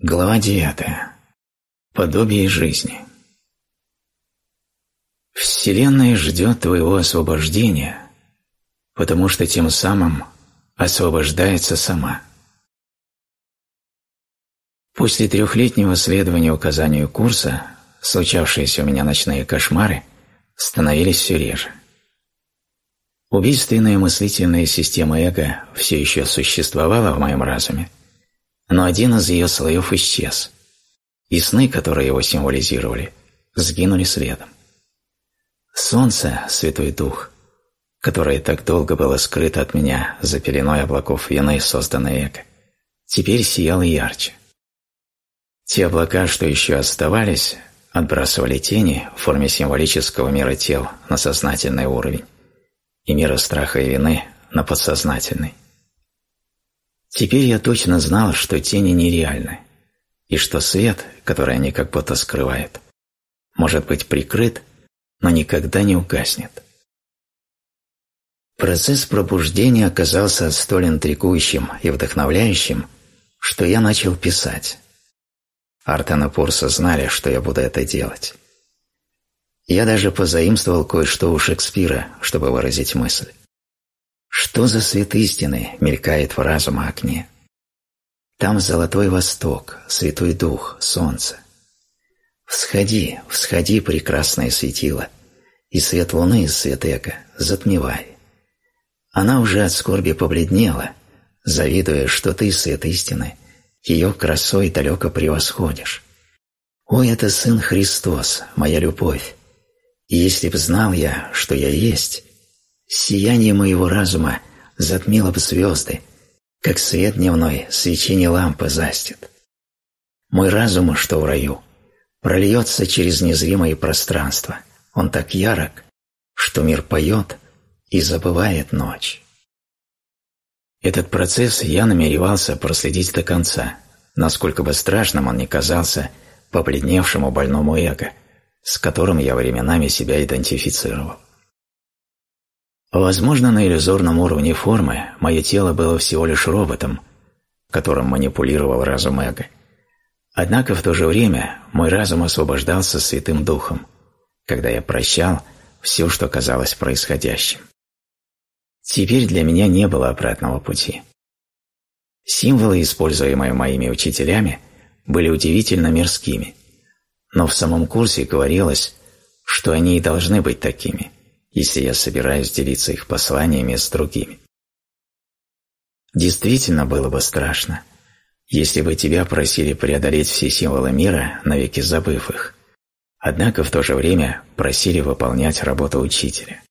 Глава 9. Подобие жизни. Вселенная ждет твоего освобождения, потому что тем самым освобождается сама. После трехлетнего следования указанию курса случавшиеся у меня ночные кошмары становились все реже. Убийственная мыслительная система эго все еще существовала в моем разуме, но один из ее слоев исчез, и сны, которые его символизировали, сгинули следом. Солнце, Святой Дух, которое так долго было скрыто от меня за пеленой облаков вины, созданной эго, теперь сияло ярче. Те облака, что еще оставались, отбрасывали тени в форме символического мира тел на сознательный уровень и мира страха и вины на подсознательный. Теперь я точно знал, что тени нереальны, и что свет, который они как будто скрывают, может быть прикрыт, но никогда не угаснет. Процесс пробуждения оказался столь интригующим и вдохновляющим, что я начал писать. Артен и Пурса знали, что я буду это делать. Я даже позаимствовал кое-что у Шекспира, чтобы выразить мысль. Что за свет истины мелькает в разума окне? Там золотой восток, святой дух, солнце. Всходи, всходи, прекрасное светило, и свет луны, свет эго, затмевай. Она уже от скорби побледнела, завидуя, что ты, свет истины, ее красой далеко превосходишь. О, это Сын Христос, моя любовь! И если б знал я, что я есть, Сияние моего разума затмило бы звезды, как свет дневной свечение лампы застит. Мой разум, что в раю, прольется через незримое пространство. Он так ярок, что мир поет и забывает ночь. Этот процесс я намеревался проследить до конца, насколько бы страшным он ни казался побледневшему больному эго, с которым я временами себя идентифицировал. Возможно, на иллюзорном уровне формы мое тело было всего лишь роботом, которым манипулировал разум эго. Однако в то же время мой разум освобождался Святым Духом, когда я прощал все, что казалось происходящим. Теперь для меня не было обратного пути. Символы, используемые моими учителями, были удивительно мирскими, но в самом курсе говорилось, что они и должны быть такими – если я собираюсь делиться их посланиями с другими. Действительно было бы страшно, если бы тебя просили преодолеть все символы мира, навеки забыв их, однако в то же время просили выполнять работу учителя.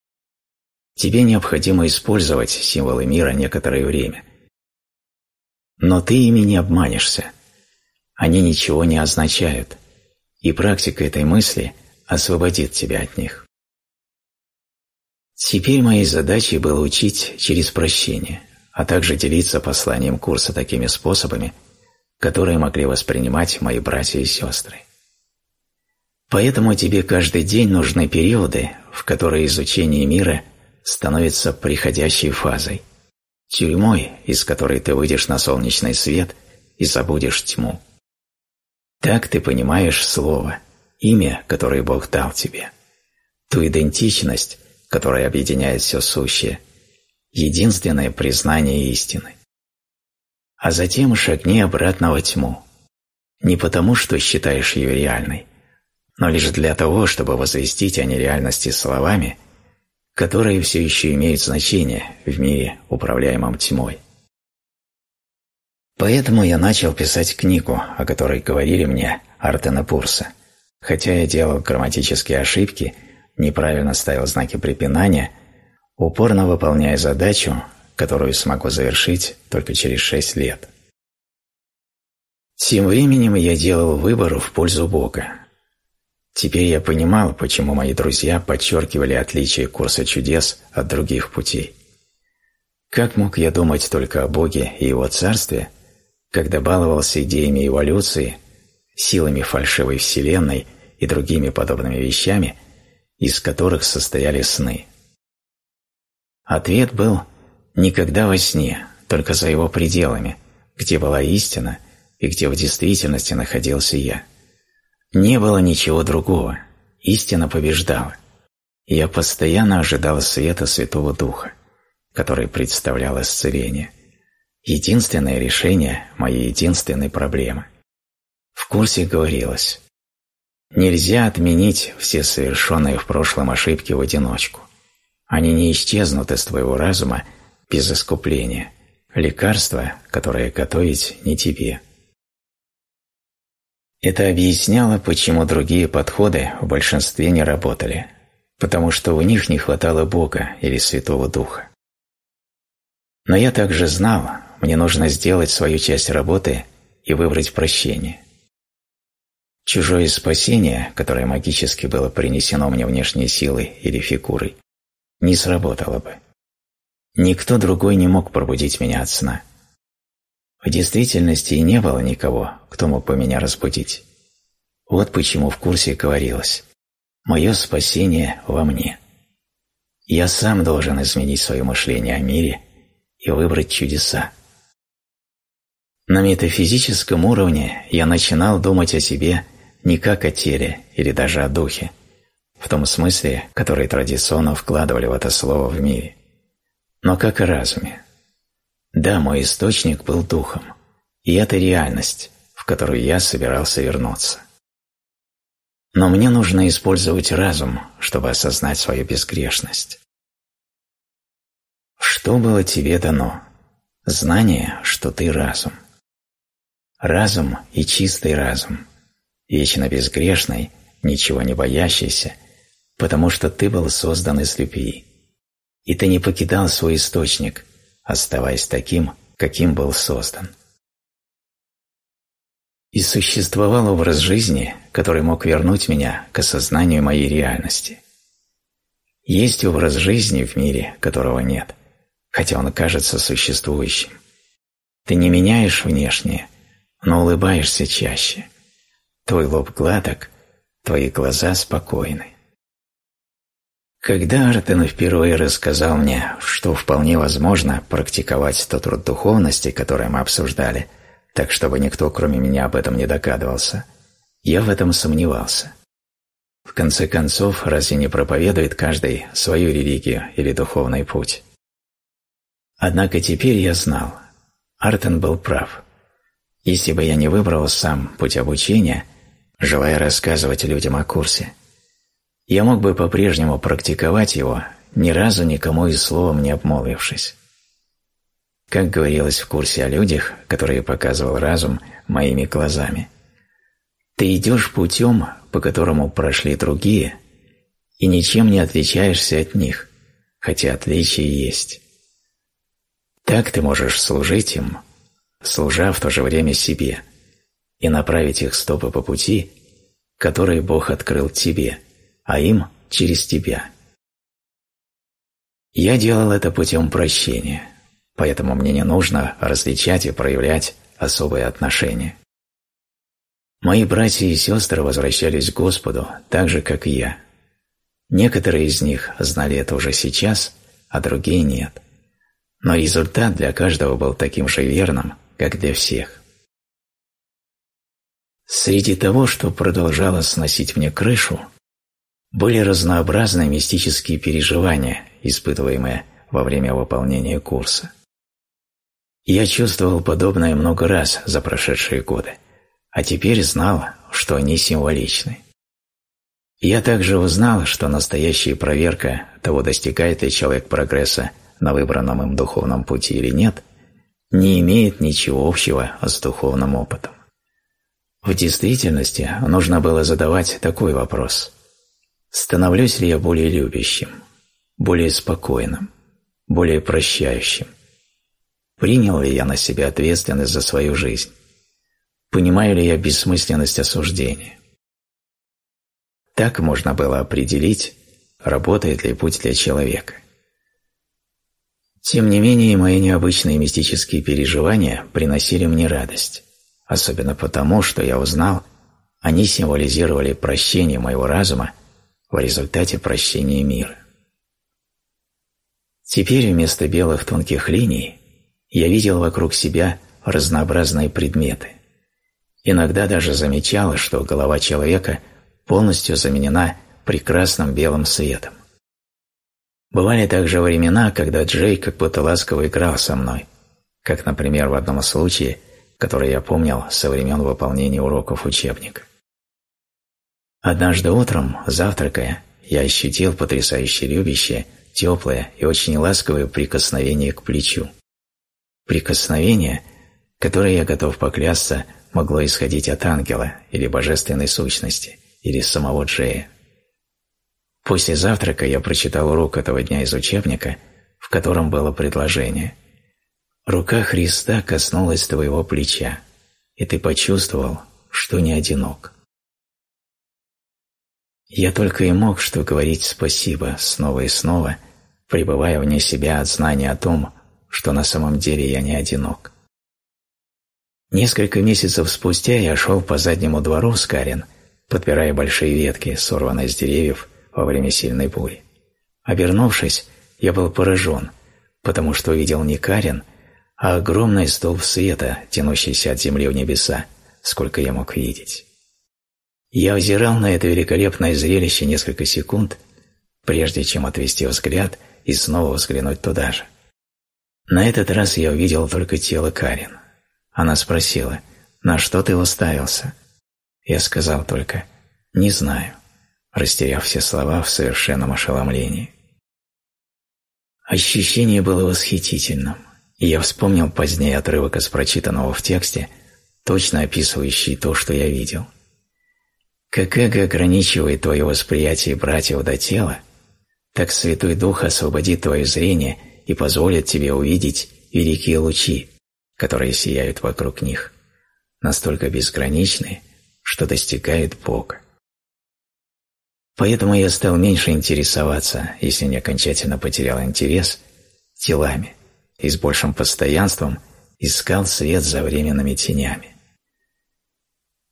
Тебе необходимо использовать символы мира некоторое время. Но ты ими не обманешься. Они ничего не означают, и практика этой мысли освободит тебя от них. Теперь моей задачей было учить через прощение, а также делиться посланием курса такими способами, которые могли воспринимать мои братья и сестры. Поэтому тебе каждый день нужны периоды, в которые изучение мира становится приходящей фазой, тюрьмой, из которой ты выйдешь на солнечный свет и забудешь тьму. Так ты понимаешь слово, имя, которое Бог дал тебе, ту идентичность, которое объединяет все сущее, единственное признание истины. А затем шагни обратно во тьму, не потому, что считаешь ее реальной, но лишь для того, чтобы возвестить о нереальности словами, которые все еще имеют значение в мире, управляемом тьмой. Поэтому я начал писать книгу, о которой говорили мне Артена Пурса, хотя я делал грамматические ошибки – неправильно ставил знаки препинания, упорно выполняя задачу, которую смогу завершить только через шесть лет. Тем временем я делал выбор в пользу Бога. Теперь я понимал, почему мои друзья подчеркивали отличие курса чудес от других путей. Как мог я думать только о Боге и Его Царстве, когда баловался идеями эволюции, силами фальшивой Вселенной и другими подобными вещами – из которых состояли сны. Ответ был «никогда во сне, только за его пределами, где была истина, и где в действительности находился я. Не было ничего другого, истина побеждала, я постоянно ожидал света Святого Духа, который представлял исцеление. Единственное решение моей единственной проблемы. В курсе говорилось, нельзя отменить все совершенные в прошлом ошибки в одиночку. Они не исчезнут из твоего разума без искупления. Лекарство, которое готовить не тебе. Это объясняло, почему другие подходы в большинстве не работали, потому что у них не хватало Бога или Святого Духа. Но я также знал, мне нужно сделать свою часть работы и выбрать прощение. Чужое спасение, которое магически было принесено мне внешней силой или фигурой, не сработало бы. Никто другой не мог пробудить меня от сна. В действительности и не было никого, кто мог бы меня разбудить. Вот почему в курсе говорилось «Мое спасение во мне». Я сам должен изменить свое мышление о мире и выбрать чудеса. На метафизическом уровне я начинал думать о себе не как о теле или даже о духе, в том смысле, который традиционно вкладывали в это слово в мире, но как о разуме. Да, мой источник был духом, и это реальность, в которую я собирался вернуться. Но мне нужно использовать разум, чтобы осознать свою безгрешность. Что было тебе дано? Знание, что ты разум. Разум и чистый разум, вечно безгрешный, ничего не боящийся, потому что ты был создан из любви, и ты не покидал свой источник, оставаясь таким, каким был создан. И существовал образ жизни, который мог вернуть меня к осознанию моей реальности. Есть образ жизни в мире, которого нет, хотя он кажется существующим. Ты не меняешь внешнее, но улыбаешься чаще. Твой лоб гладок, твои глаза спокойны. Когда Артен впервые рассказал мне, что вполне возможно практиковать тот труд духовности, который мы обсуждали, так чтобы никто кроме меня об этом не догадывался, я в этом сомневался. В конце концов, разве не проповедует каждый свою религию или духовный путь? Однако теперь я знал, Артен был прав. Если бы я не выбрал сам путь обучения, желая рассказывать людям о курсе, я мог бы по-прежнему практиковать его, ни разу никому и словом не обмолвившись. Как говорилось в курсе о людях, которые показывал разум моими глазами, ты идешь путем, по которому прошли другие, и ничем не отличаешься от них, хотя отличия есть. Так ты можешь служить им, служа в то же время себе, и направить их стопы по пути, который Бог открыл тебе – а им через тебя. Я делал это путем прощения, поэтому мне не нужно различать и проявлять особые отношения. Мои братья и сестры возвращались к Господу так же, как и я. Некоторые из них знали это уже сейчас, а другие нет. Но результат для каждого был таким же верным, как для всех. Среди того, что продолжало сносить мне крышу, были разнообразные мистические переживания, испытываемые во время выполнения курса. Я чувствовал подобное много раз за прошедшие годы, а теперь знал, что они символичны. Я также узнал, что настоящая проверка того, достигает ли человек прогресса на выбранном им духовном пути или нет, не имеет ничего общего с духовным опытом. В действительности нужно было задавать такой вопрос – Становлюсь ли я более любящим, более спокойным, более прощающим? Принял ли я на себя ответственность за свою жизнь? Понимаю ли я бессмысленность осуждения? Так можно было определить, работает ли путь для человека. Тем не менее, мои необычные мистические переживания приносили мне радость, особенно потому, что я узнал, они символизировали прощение моего разума в результате прощения мира. Теперь вместо белых тонких линий я видел вокруг себя разнообразные предметы, Иногда даже замечала, что голова человека полностью заменена прекрасным белым светом. Бывали также времена, когда Джей как будто ласково играл со мной, как, например, в одном случае, который я помнил со времен выполнения уроков учебника. Однажды утром, завтракая, я ощутил потрясающе любящее, теплое и очень ласковое прикосновение к плечу. Прикосновение, которое, я готов поклясться, могло исходить от ангела или божественной сущности, или самого Джея. После завтрака я прочитал урок этого дня из учебника, в котором было предложение «Рука Христа коснулась твоего плеча, и ты почувствовал, что не одинок». Я только и мог что говорить спасибо снова и снова, пребывая вне себя от знания о том, что на самом деле я не одинок. Несколько месяцев спустя я шел по заднему двору с Карен, подпирая большие ветки, сорванные с деревьев во время сильной бури. Обернувшись, я был поражен, потому что увидел не Карен, а огромный столб света, тянущийся от земли в небеса, сколько я мог видеть. Я взирал на это великолепное зрелище несколько секунд, прежде чем отвести взгляд и снова взглянуть туда же. На этот раз я увидел только тело Карен. Она спросила, «На что ты уставился?» Я сказал только, «Не знаю», растеряв все слова в совершенном ошеломлении. Ощущение было восхитительным, и я вспомнил позднее отрывок из прочитанного в тексте, точно описывающий то, что я видел – как эго ограничивает твое восприятие братьев до тела, так Святой Дух освободит твое зрение и позволит тебе увидеть великие лучи, которые сияют вокруг них, настолько безграничны, что достигают Бога. Поэтому я стал меньше интересоваться, если не окончательно потерял интерес, телами и с большим постоянством искал свет за временными тенями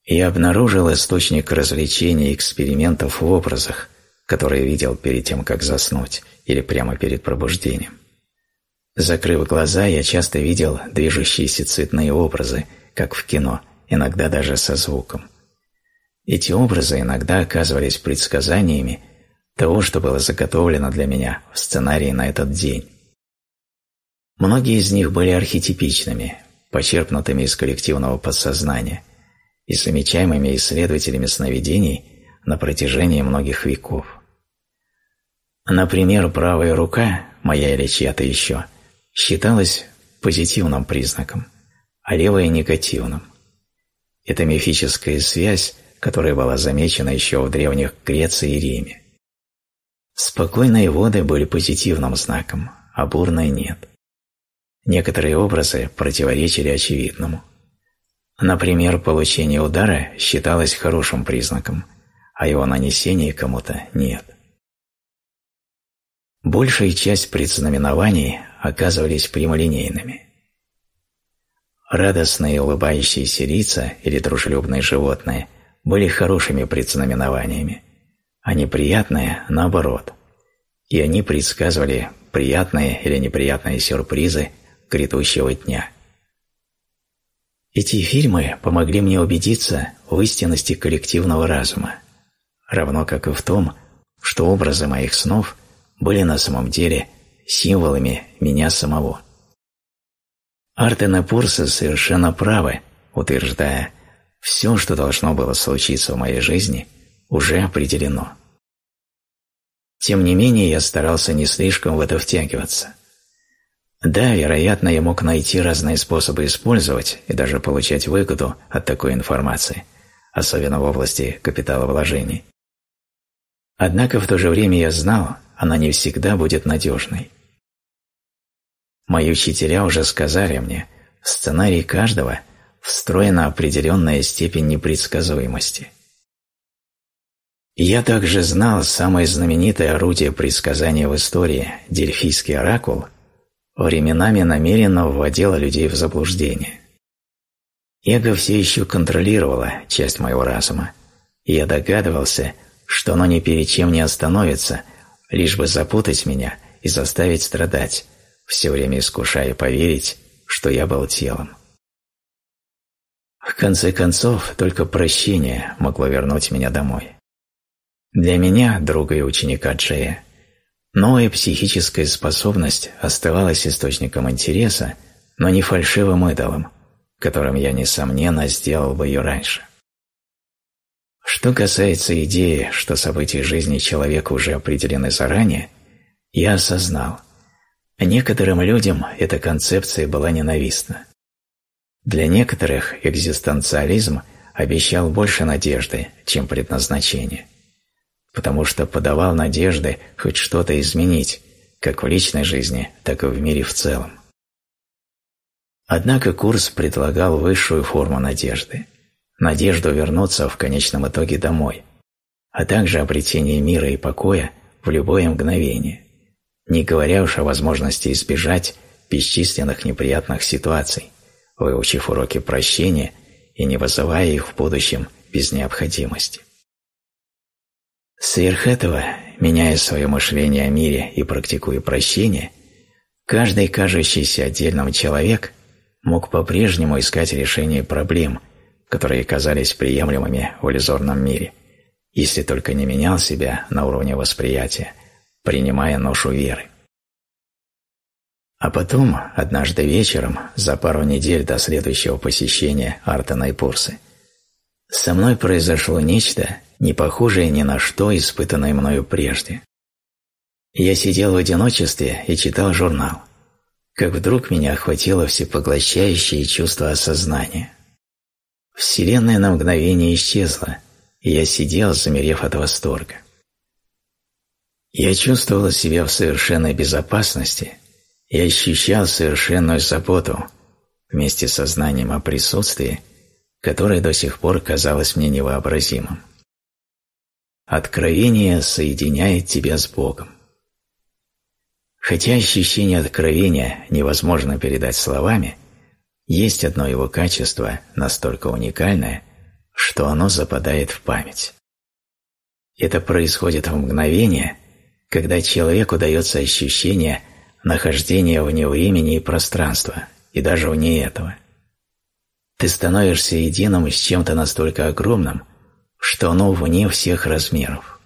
я обнаружил источник развлечений и экспериментов в образах, которые видел перед тем, как заснуть, или прямо перед пробуждением. Закрыв глаза, я часто видел движущиеся цветные образы, как в кино, иногда даже со звуком. Эти образы иногда оказывались предсказаниями того, что было заготовлено для меня в сценарии на этот день. Многие из них были архетипичными, почерпнутыми из коллективного подсознания – и замечаемыми исследователями сновидений на протяжении многих веков. Например, правая рука, моя или чья-то еще, считалась позитивным признаком, а левая – негативным. Это мифическая связь, которая была замечена еще в древних Греции и Риме. Спокойные воды были позитивным знаком, а бурные – нет. Некоторые образы противоречили очевидному – Например, получение удара считалось хорошим признаком, а его нанесение кому-то нет. Большая часть предзнаменований оказывались прямолинейными. Радостные улыбающиеся лица или дружелюбные животные были хорошими предзнаменованиями, а неприятные – наоборот. И они предсказывали приятные или неприятные сюрпризы грядущего дня – эти фильмы помогли мне убедиться в истинности коллективного разума, равно как и в том, что образы моих снов были на самом деле символами меня самого. Артен и Пурса совершенно правы, утверждая, все, что должно было случиться в моей жизни, уже определено. Тем не менее, я старался не слишком в это втягиваться – да, вероятно, я мог найти разные способы использовать и даже получать выгоду от такой информации, особенно в области капиталовложений. Однако в то же время я знал, она не всегда будет надежной. Мои учителя уже сказали мне, в сценарий каждого встроена определенная степень непредсказуемости. Я также знал самое знаменитое орудие предсказания в истории – Дельфийский оракул – временами намеренно вводила людей в заблуждение. Эго все еще контролировало часть моего разума, и я догадывался, что оно ни перед чем не остановится, лишь бы запутать меня и заставить страдать, все время искушая поверить, что я был телом. В конце концов, только прощение могло вернуть меня домой. Для меня, друга и ученика Джея, новая психическая способность оставалась источником интереса, но не фальшивым идолом, которым я, несомненно, сделал бы ее раньше. Что касается идеи, что события жизни человека уже определены заранее, я осознал, некоторым людям эта концепция была ненавистна. Для некоторых экзистенциализм обещал больше надежды, чем предназначение, потому что подавал надежды хоть что-то изменить, как в личной жизни, так и в мире в целом. Однако курс предлагал высшую форму надежды – надежду вернуться в конечном итоге домой, а также обретение мира и покоя в любое мгновение, не говоря уж о возможности избежать бесчисленных неприятных ситуаций, выучив уроки прощения и не вызывая их в будущем без необходимости. Сверх этого, меняя свое мышление о мире и практикуя прощение, каждый кажущийся отдельным человек мог по-прежнему искать решение проблем, которые казались приемлемыми в иллюзорном мире, если только не менял себя на уровне восприятия, принимая ношу веры. А потом, однажды вечером, за пару недель до следующего посещения Артана и Пурсы, со мной произошло нечто, не похожее ни на что, испытанное мною прежде. Я сидел в одиночестве и читал журнал, как вдруг меня охватило всепоглощающее чувство осознания. Вселенная на мгновение исчезла, и я сидел, замерев от восторга. Я чувствовал себя в совершенной безопасности – я ощущал совершенную заботу вместе со знанием о присутствии, которое до сих пор казалось мне невообразимым. Откровение соединяет тебя с Богом. Хотя ощущение откровения невозможно передать словами, есть одно его качество настолько уникальное, что оно западает в память. Это происходит в мгновение, когда человеку дается ощущение – нахождение вне времени и пространства, и даже вне этого. Ты становишься единым с чем-то настолько огромным, что оно вне всех размеров.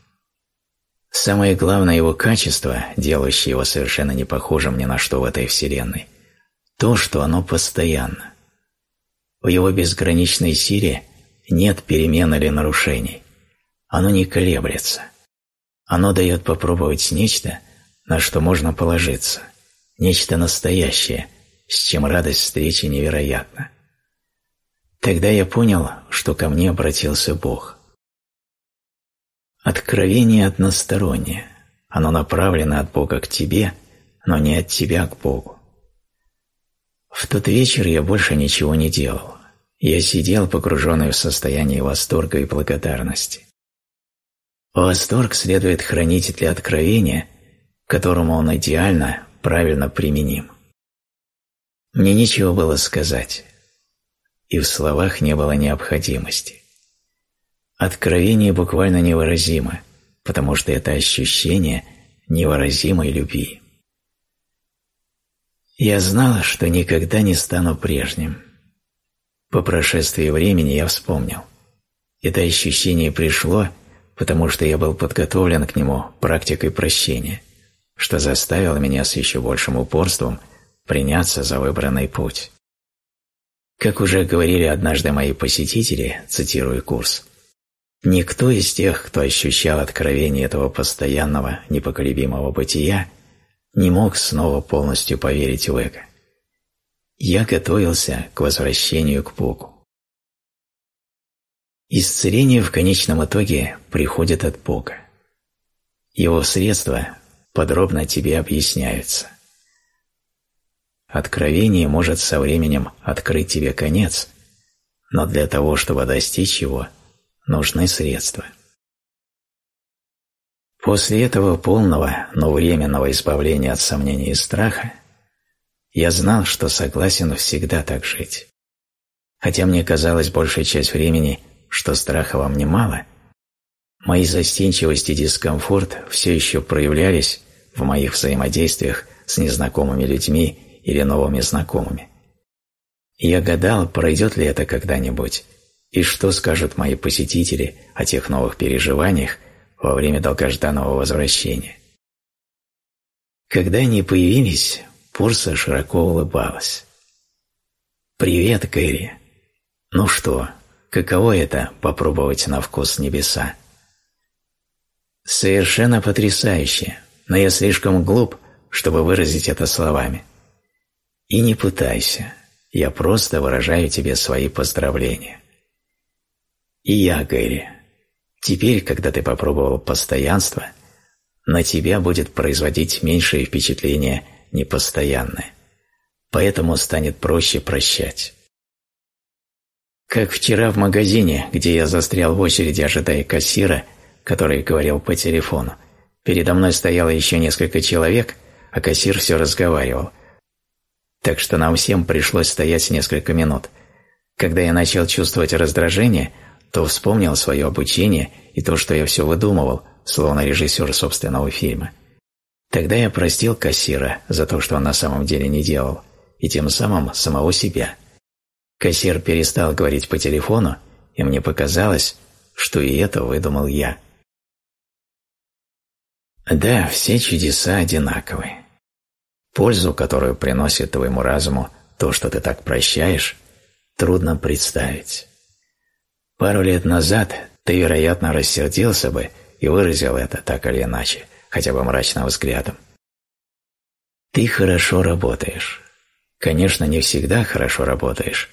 Самое главное его качество, делающее его совершенно не похожим ни на что в этой вселенной, то, что оно постоянно. В его безграничной силе нет перемен или нарушений. Оно не колеблется. Оно дает попробовать нечто, на что можно положиться нечто настоящее, с чем радость встречи невероятна. Тогда я понял, что ко мне обратился Бог. Откровение одностороннее, оно направлено от Бога к тебе, но не от тебя к Богу. В тот вечер я больше ничего не делал. Я сидел, погруженный в состояние восторга и благодарности. Восторг следует хранить для откровения, которому он идеально правильно применим. Мне нечего было сказать, и в словах не было необходимости. Откровение буквально невыразимо, потому что это ощущение невыразимой любви. Я знала, что никогда не стану прежним. По прошествии времени я вспомнил. Это ощущение пришло, потому что я был подготовлен к нему практикой прощения – что заставило меня с еще большим упорством приняться за выбранный путь. Как уже говорили однажды мои посетители, цитируя курс, «Никто из тех, кто ощущал откровение этого постоянного, непоколебимого бытия, не мог снова полностью поверить в эго. Я готовился к возвращению к Богу. Исцеление в конечном итоге приходит от Бога. Его средства подробно тебе объясняются. Откровение может со временем открыть тебе конец, но для того, чтобы достичь его, нужны средства. После этого полного, но временного избавления от сомнений и страха я знал, что согласен всегда так жить. Хотя мне казалось большая часть времени, что страха во мне мало – Мои застенчивость и дискомфорт все еще проявлялись в моих взаимодействиях с незнакомыми людьми или новыми знакомыми. Я гадал, пройдет ли это когда-нибудь, и что скажут мои посетители о тех новых переживаниях во время долгожданного возвращения. Когда они появились, Пурса широко улыбалась. «Привет, Кэрри. Ну что, каково это – попробовать на вкус небеса?» «Совершенно потрясающе, но я слишком глуп, чтобы выразить это словами. И не пытайся, я просто выражаю тебе свои поздравления. И я, Гэри, теперь, когда ты попробовал постоянство, на тебя будет производить меньшее впечатление непостоянное, поэтому станет проще прощать. Как вчера в магазине, где я застрял в очереди, ожидая кассира, который говорил по телефону. Передо мной стояло еще несколько человек, а кассир все разговаривал. Так что нам всем пришлось стоять несколько минут. Когда я начал чувствовать раздражение, то вспомнил свое обучение и то, что я все выдумывал, словно режиссер собственного фильма. Тогда я простил кассира за то, что он на самом деле не делал, и тем самым самого себя. Кассир перестал говорить по телефону, и мне показалось, что и это выдумал я. Да, все чудеса одинаковы. Пользу, которую приносит твоему разуму то, что ты так прощаешь, трудно представить. Пару лет назад ты, вероятно, рассердился бы и выразил это так или иначе, хотя бы мрачным взглядом. Ты хорошо работаешь. Конечно, не всегда хорошо работаешь,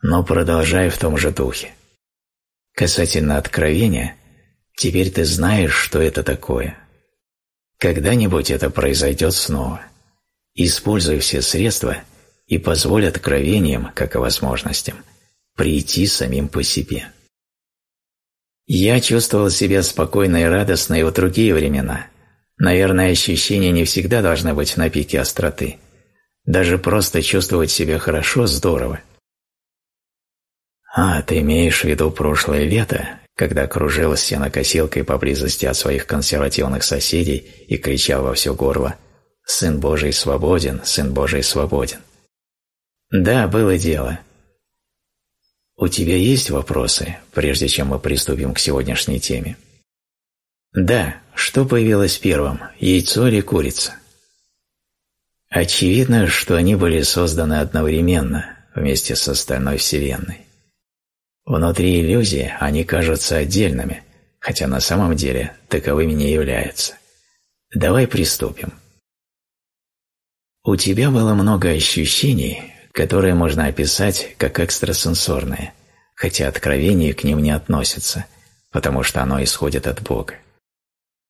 но продолжай в том же духе. Касательно откровения, теперь ты знаешь, что это такое. Когда-нибудь это произойдет снова. Используй все средства и позволь откровениям, как и возможностям, прийти самим по себе. Я чувствовал себя спокойно и радостно и в другие времена. Наверное, ощущения не всегда должны быть на пике остроты. Даже просто чувствовать себя хорошо – здорово. А, ты имеешь в виду прошлое лето, когда кружил сенокосилкой поблизости от своих консервативных соседей и кричал во все горло «Сын Божий свободен! Сын Божий свободен!» Да, было дело – у тебя есть вопросы, прежде чем мы приступим к сегодняшней теме? Да, что появилось первым, яйцо или курица? Очевидно, что они были созданы одновременно, вместе с остальной Вселенной. Внутри иллюзии они кажутся отдельными, хотя на самом деле таковыми не являются. Давай приступим. У тебя было много ощущений, которые можно описать как экстрасенсорные, хотя откровение к ним не относится, потому что оно исходит от Бога.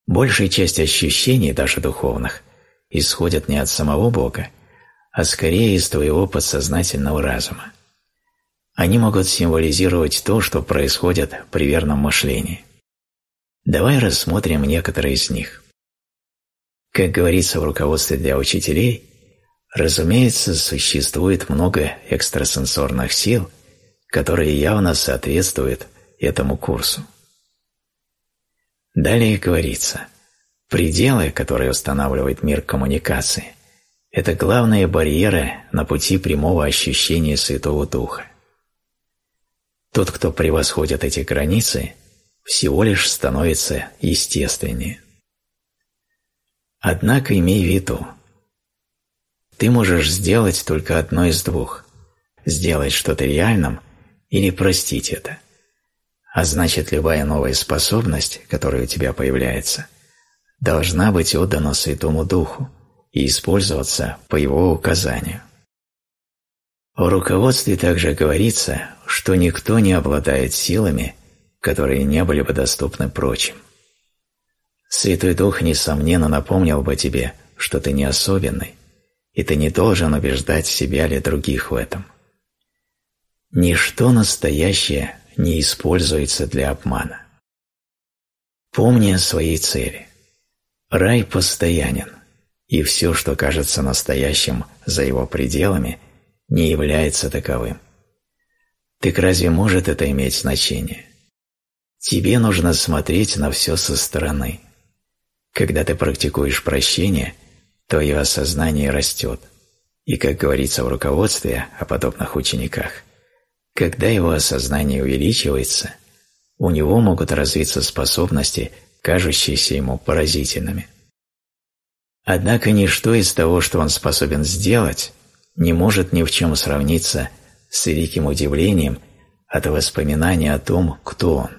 Большая часть ощущений, даже духовных, исходят не от самого Бога, а скорее из твоего подсознательного разума. Они могут символизировать то, что происходит при верном мышлении. Давай рассмотрим некоторые из них. Как говорится в руководстве для учителей, Разумеется, существует много экстрасенсорных сил, которые явно соответствуют этому курсу. Далее говорится, пределы, которые устанавливает мир коммуникации, это главные барьеры на пути прямого ощущения Святого Духа. Тот, кто превосходит эти границы, всего лишь становится естественнее. Однако имей в виду, ты можешь сделать только одно из двух – сделать что-то реальным или простить это. А значит, любая новая способность, которая у тебя появляется, должна быть отдана Святому Духу и использоваться по его указанию. В руководстве также говорится, что никто не обладает силами, которые не были бы доступны прочим. Святой Дух, несомненно, напомнил бы тебе, что ты не особенный, и ты не должен убеждать себя или других в этом. Ничто настоящее не используется для обмана. Помни о своей цели. Рай постоянен, и все, что кажется настоящим за его пределами, не является таковым. Так разве может это иметь значение? Тебе нужно смотреть на все со стороны. Когда ты практикуешь прощение – твое осознание растет. И, как говорится в руководстве о подобных учениках, когда его осознание увеличивается, у него могут развиться способности, кажущиеся ему поразительными. Однако ничто из того, что он способен сделать, не может ни в чем сравниться с великим удивлением от воспоминания о том, кто он.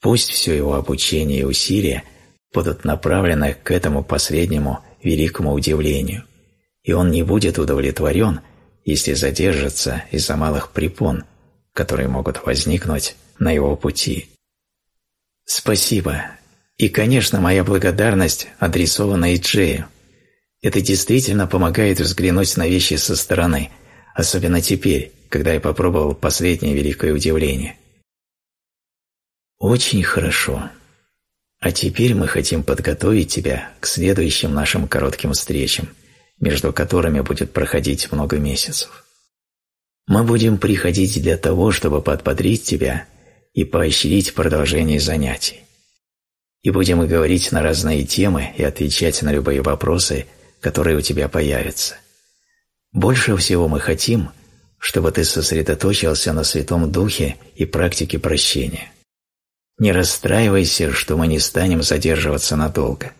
Пусть все его обучение и усилия будут направлены к этому последнему великому удивлению, и он не будет удовлетворен, если задержится из-за малых препон, которые могут возникнуть на его пути. Спасибо. И, конечно, моя благодарность адресована и Джею. Это действительно помогает взглянуть на вещи со стороны, особенно теперь, когда я попробовал последнее великое удивление. Очень хорошо. А теперь мы хотим подготовить тебя к следующим нашим коротким встречам, между которыми будет проходить много месяцев. Мы будем приходить для того, чтобы подбодрить тебя и поощрить продолжение занятий. И будем говорить на разные темы и отвечать на любые вопросы, которые у тебя появятся. Больше всего мы хотим, чтобы ты сосредоточился на Святом Духе и практике прощения. Не расстраивайся, что мы не станем задерживаться надолго.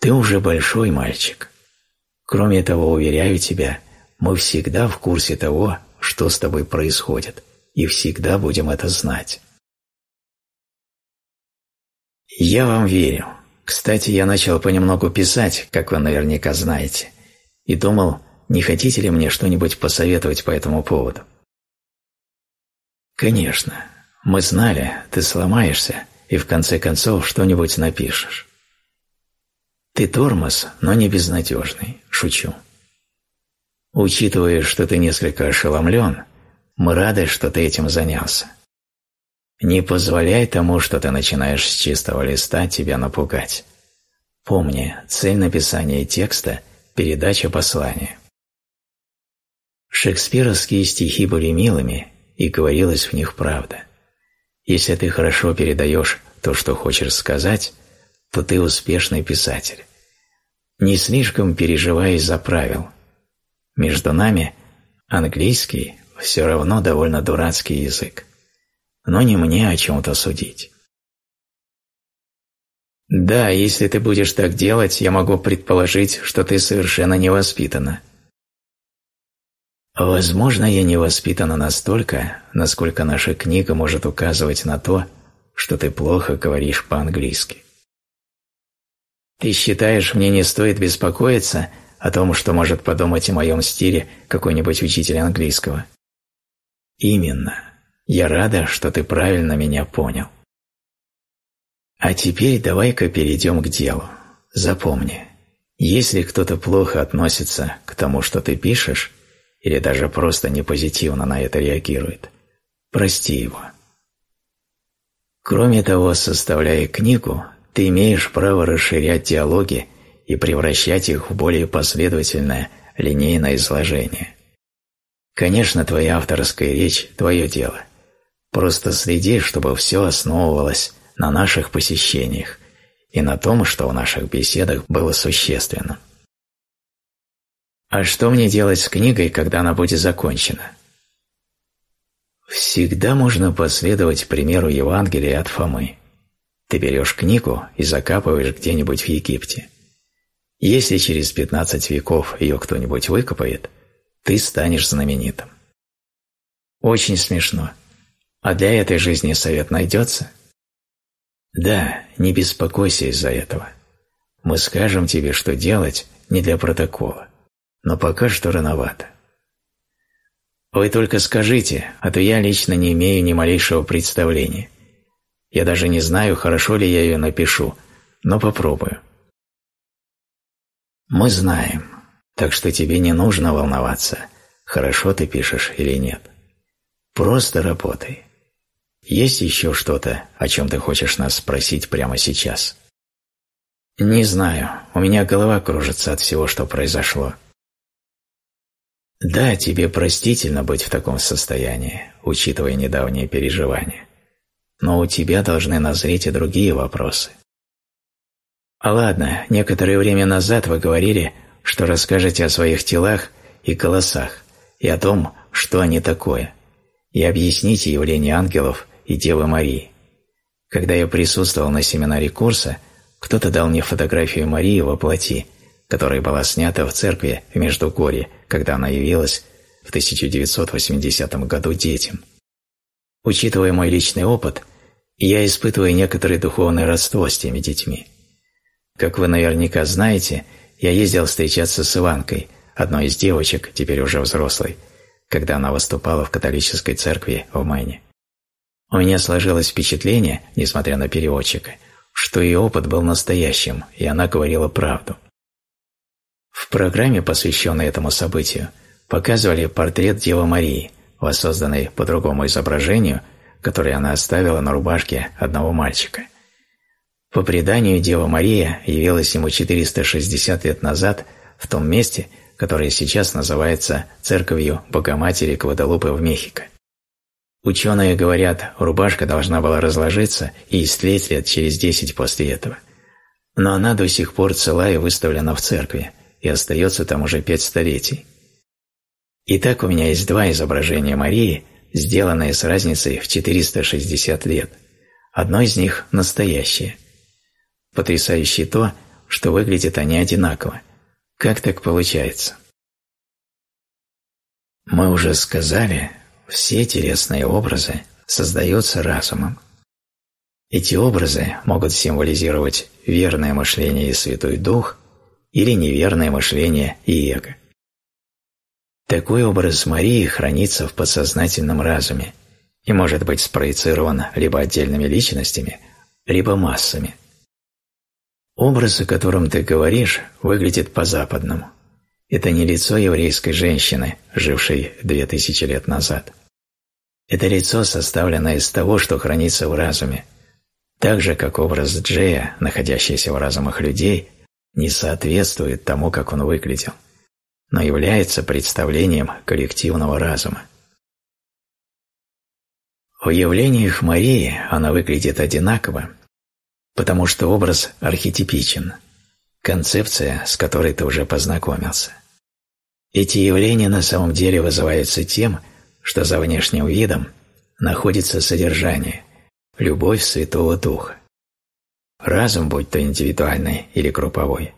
Ты уже большой мальчик. Кроме того, уверяю тебя, мы всегда в курсе того, что с тобой происходит, и всегда будем это знать. Я вам верю. Кстати, я начал понемногу писать, как вы наверняка знаете, и думал, не хотите ли мне что-нибудь посоветовать по этому поводу? Конечно, мы знали, ты сломаешься и в конце концов что-нибудь напишешь. Ты тормоз, но не безнадежный, шучу. Учитывая, что ты несколько ошеломлен, мы рады, что ты этим занялся. Не позволяй тому, что ты начинаешь с чистого листа, тебя напугать. Помни, цель написания текста – передача послания. Шекспировские стихи были милыми, и говорилось в них правда. Если ты хорошо передаешь то, что хочешь сказать, то ты успешный писатель. Не слишком переживай из-за правил. Между нами английский все равно довольно дурацкий язык. Но не мне о чем-то судить. Да, если ты будешь так делать, я могу предположить, что ты совершенно невоспитана. Возможно, я не воспитана настолько, насколько наша книга может указывать на то, что ты плохо говоришь по-английски. Ты считаешь, мне не стоит беспокоиться о том, что может подумать о моем стиле какой-нибудь учитель английского? Именно. Я рада, что ты правильно меня понял. А теперь давай-ка перейдем к делу. Запомни, если кто-то плохо относится к тому, что ты пишешь, или даже просто не позитивно на это реагирует, прости его. Кроме того, составляя книгу, ты имеешь право расширять диалоги и превращать их в более последовательное, линейное изложение. Конечно, твоя авторская речь – твое дело. Просто следи, чтобы все основывалось на наших посещениях и на том, что в наших беседах было существенным. А что мне делать с книгой, когда она будет закончена? Всегда можно последовать примеру Евангелия от Фомы. Ты берешь книгу и закапываешь где-нибудь в Египте. Если через 15 веков ее кто-нибудь выкопает, ты станешь знаменитым. Очень смешно. А для этой жизни совет найдется? Да, не беспокойся из-за этого. Мы скажем тебе, что делать не для протокола но пока что рановато. Вы только скажите, а то я лично не имею ни малейшего представления. Я даже не знаю, хорошо ли я ее напишу, но попробую. Мы знаем, так что тебе не нужно волноваться, хорошо ты пишешь или нет. Просто работай. Есть еще что-то, о чем ты хочешь нас спросить прямо сейчас? Не знаю, у меня голова кружится от всего, что произошло. Да, тебе простительно быть в таком состоянии, учитывая недавние переживания. Но у тебя должны назреть и другие вопросы. А ладно, некоторое время назад вы говорили, что расскажете о своих телах и колосах и о том, что они такое, и объясните явление ангелов и Девы Марии. Когда я присутствовал на семинаре курса, кто-то дал мне фотографию Марии во плоти, которая была снята в церкви в Междугорье, когда она явилась в 1980 году детям. Учитывая мой личный опыт, я испытываю некоторое духовное родство с теми детьми. Как вы наверняка знаете, я ездил встречаться с Иванкой, одной из девочек, теперь уже взрослой, когда она выступала в католической церкви в Майне. У меня сложилось впечатление, несмотря на переводчика, что ее опыт был настоящим, и она говорила правду. В программе, посвященной этому событию, показывали портрет Девы Марии, воссозданный по другому изображению, которое она оставила на рубашке одного мальчика. По преданию, Дева Мария явилась ему 460 лет назад в том месте, которое сейчас называется Церковью Богоматери Гвадалупы в Мехико. Ученые говорят, рубашка должна была разложиться и истлеть лет через 10 после этого. Но она до сих пор цела и выставлена в церкви, и остается там уже пять столетий. Итак, у меня есть два изображения Марии, сделанные с разницей в 460 лет. Одно из них настоящее. Потрясающе то, что выглядят они одинаково. Как так получается? Мы уже сказали, все телесные образы создаются разумом. Эти образы могут символизировать верное мышление и Святой Дух или неверное мышление и эго. Такой образ Марии хранится в подсознательном разуме и может быть спроецирован либо отдельными личностями, либо массами. Образ, о котором ты говоришь, выглядит по-западному. Это не лицо еврейской женщины, жившей две тысячи лет назад. Это лицо составлено из того, что хранится в разуме, так же, как образ Джея, находящийся в разумах людей, не соответствует тому, как он выглядел – но является представлением коллективного разума. В явлениях Марии она выглядит одинаково, потому что образ архетипичен, концепция, с которой ты уже познакомился. Эти явления на самом деле вызываются тем, что за внешним видом находится содержание, любовь Святого Духа. Разум, будь то индивидуальный или групповой,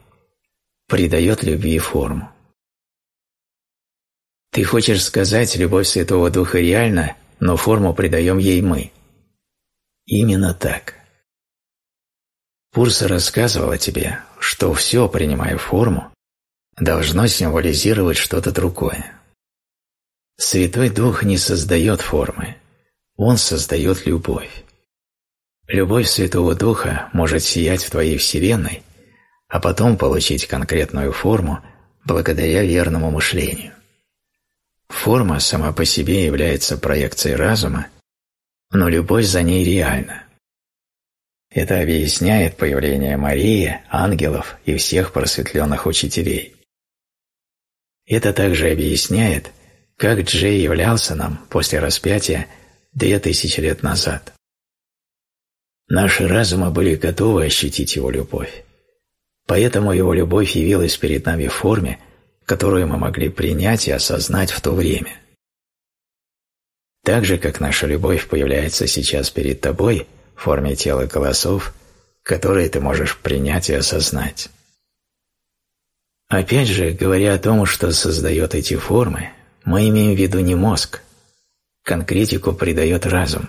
придает любви форму. Ты хочешь сказать, любовь Святого Духа реальна, но форму придаем ей мы. Именно так. Пурса рассказывала тебе, что все, принимая форму, должно символизировать что-то другое. Святой Дух не создает формы, Он создает любовь. Любовь Святого Духа может сиять в твоей Вселенной, а потом получить конкретную форму благодаря верному мышлению. Форма сама по себе является проекцией разума, но любовь за ней реальна. Это объясняет появление Марии, ангелов и всех просветленных учителей. Это также объясняет, как Джей являлся нам после распятия две тысячи лет назад. Наши разумы были готовы ощутить его любовь. Поэтому его любовь явилась перед нами в форме, которую мы могли принять и осознать в то время. Так же, как наша любовь появляется сейчас перед тобой в форме тела голосов, которые ты можешь принять и осознать. Опять же, говоря о том, что создает эти формы, мы имеем в виду не мозг. Конкретику придает разум.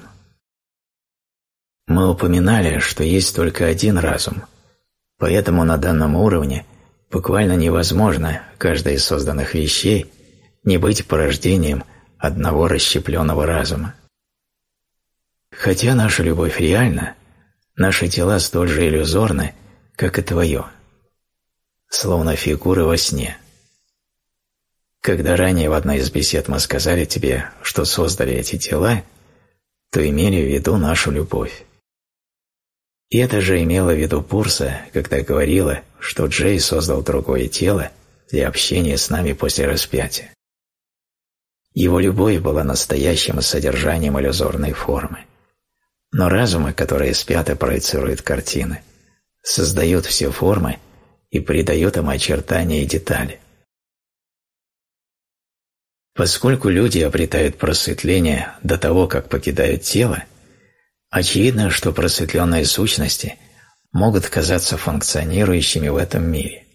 Мы упоминали, что есть только один разум, поэтому на данном уровне Буквально невозможно каждой из созданных вещей не быть порождением одного расщепленного разума. Хотя наша любовь реальна, наши тела столь же иллюзорны, как и твое, словно фигуры во сне. Когда ранее в одной из бесед мы сказали тебе, что создали эти тела, то имели в виду нашу любовь. И это же имело в виду Пурса, когда говорила, что Джей создал другое тело для общения с нами после распятия. Его любовь была настоящим содержанием иллюзорной формы. Но разумы, которые спят и проецируют картины, создают все формы и придает им очертания и детали. Поскольку люди обретают просветление до того, как покидают тело, очевидно, что просветленные сущности могут казаться функционирующими в этом мире.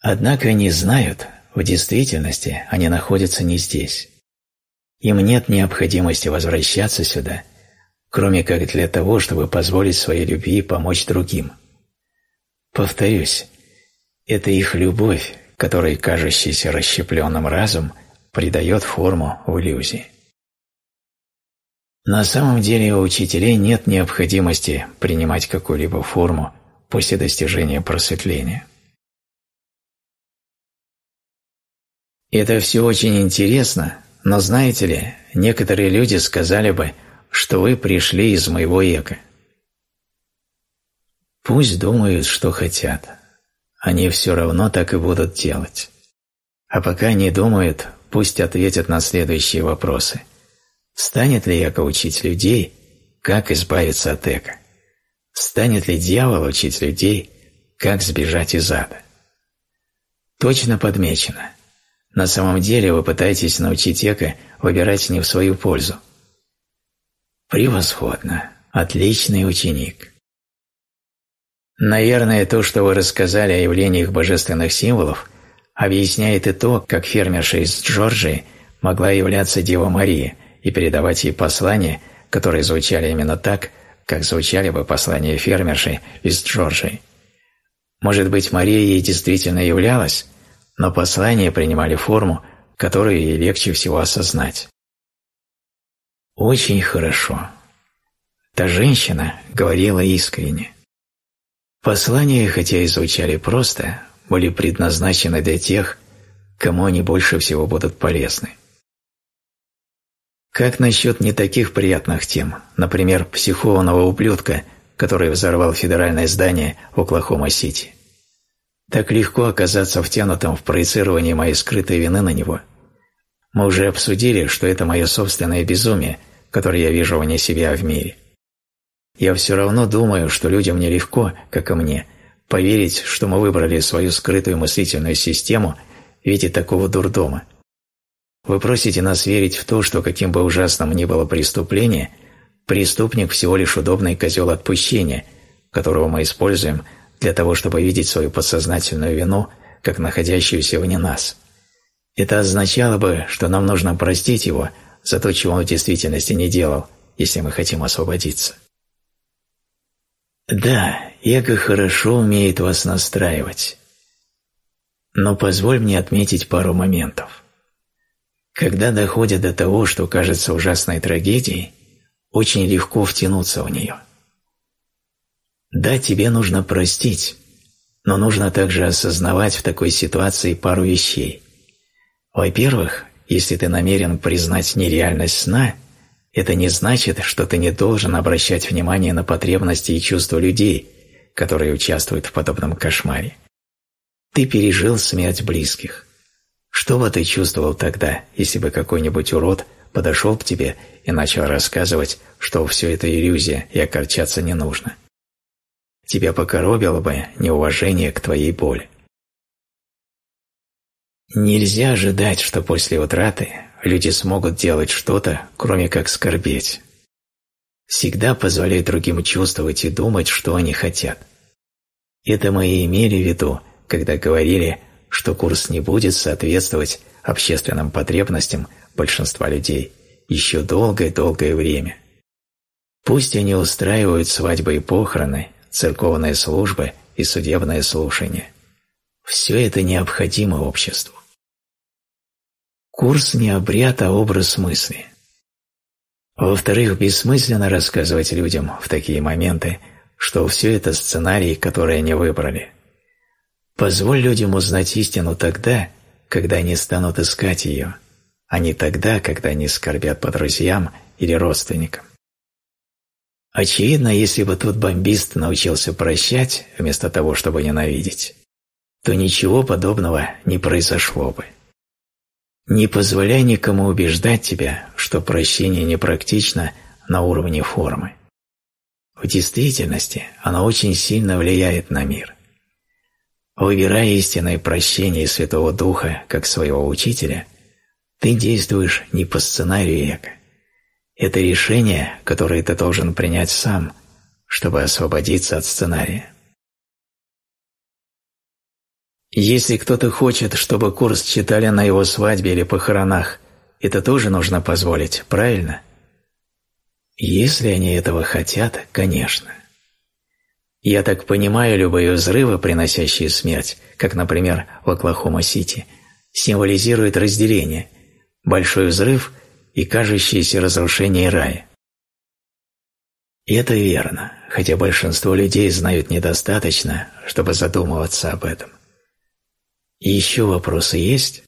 Однако они знают, в действительности они находятся не здесь. Им нет необходимости возвращаться сюда, кроме как для того, чтобы позволить своей любви помочь другим. Повторюсь, это их любовь, которой кажущийся расщепленным разум – придает форму в иллюзии. На самом деле у учителей нет необходимости принимать какую-либо форму после достижения просветления. Это все очень интересно, но знаете ли, некоторые люди сказали бы, что вы пришли из моего эго. Пусть думают, что хотят. Они все равно так и будут делать. А пока не думают, пусть ответят на следующие вопросы. Станет ли эго учить людей, как избавиться от эго? Станет ли дьявол учить людей, как сбежать из ада? Точно подмечено. На самом деле вы пытаетесь научить эго выбирать не в свою пользу. Превосходно. Отличный ученик. Наверное, то, что вы рассказали о явлениях божественных символов, объясняет и то, как фермерша из Джорджии могла являться Дева Мария и передавать ей послания, которые звучали именно так, как звучали бы послания фермерши из Джорджии. Может быть, Мария ей действительно являлась, но послания принимали форму, которую ей легче всего осознать. Очень хорошо. Та женщина говорила искренне. Послания, хотя и звучали просто, были предназначены для тех, кому они больше всего будут полезны. Как насчет не таких приятных тем, например, психованного ублюдка, который взорвал федеральное здание Оклахома-Сити? Так легко оказаться втянутым в проецирование моей скрытой вины на него. Мы уже обсудили, что это мое собственное безумие, которое я вижу вне себя в мире. Я все равно думаю, что людям нелегко, как и мне, поверить, что мы выбрали свою скрытую мыслительную систему в виде такого дурдома. Вы просите нас верить в то, что каким бы ужасным ни было преступление, преступник всего лишь удобный козел отпущения, которого мы используем для того, чтобы видеть свою подсознательную вину как находящуюся вне нас. Это означало бы, что нам нужно простить его за то, чего он в действительности не делал, если мы хотим освободиться. Да, эго хорошо умеет вас настраивать. Но позволь мне отметить пару моментов. Когда доходит до того, что кажется ужасной трагедией, очень легко втянуться в нее. Да, тебе нужно простить, но нужно также осознавать в такой ситуации пару вещей. Во-первых, если ты намерен признать нереальность сна – это не значит, что ты не должен обращать внимание на потребности и чувства людей, которые участвуют в подобном кошмаре. Ты пережил смерть близких. Что бы ты чувствовал тогда, если бы какой-нибудь урод подошел к тебе и начал рассказывать, что все это иллюзия и окорчаться не нужно? Тебя покоробило бы неуважение к твоей боли. Нельзя ожидать, что после утраты люди смогут делать что-то, кроме как скорбеть. Всегда позволяй другим чувствовать и думать, что они хотят. Это мы и имели в виду, когда говорили, что курс не будет соответствовать общественным потребностям большинства людей еще долгое-долгое время. Пусть они устраивают свадьбы и похороны, церковные службы и судебное слушание. Все это необходимо обществу. Курс не обряд, а образ мысли. Во-вторых, бессмысленно рассказывать людям в такие моменты, что все это сценарии, которые они выбрали. Позволь людям узнать истину тогда, когда они станут искать ее, а не тогда, когда они скорбят по друзьям или родственникам. Очевидно, если бы тот бомбист научился прощать вместо того, чтобы ненавидеть, то ничего подобного не произошло бы. Не позволяй никому убеждать тебя, что прощение непрактично на уровне формы. В действительности оно очень сильно влияет на мир. Выбирая истинное прощение Святого Духа как своего учителя, ты действуешь не по сценарию эго. Это решение, которое ты должен принять сам, чтобы освободиться от сценария. Если кто-то хочет, чтобы курс читали на его свадьбе или похоронах, это тоже нужно позволить, правильно? Если они этого хотят, конечно. Я так понимаю, любые взрывы, приносящие смерть, как, например, в Оклахома-Сити, символизируют разделение, большой взрыв и кажущееся разрушение рая. И это верно, хотя большинство людей знают недостаточно, чтобы задумываться об этом. И еще вопросы есть?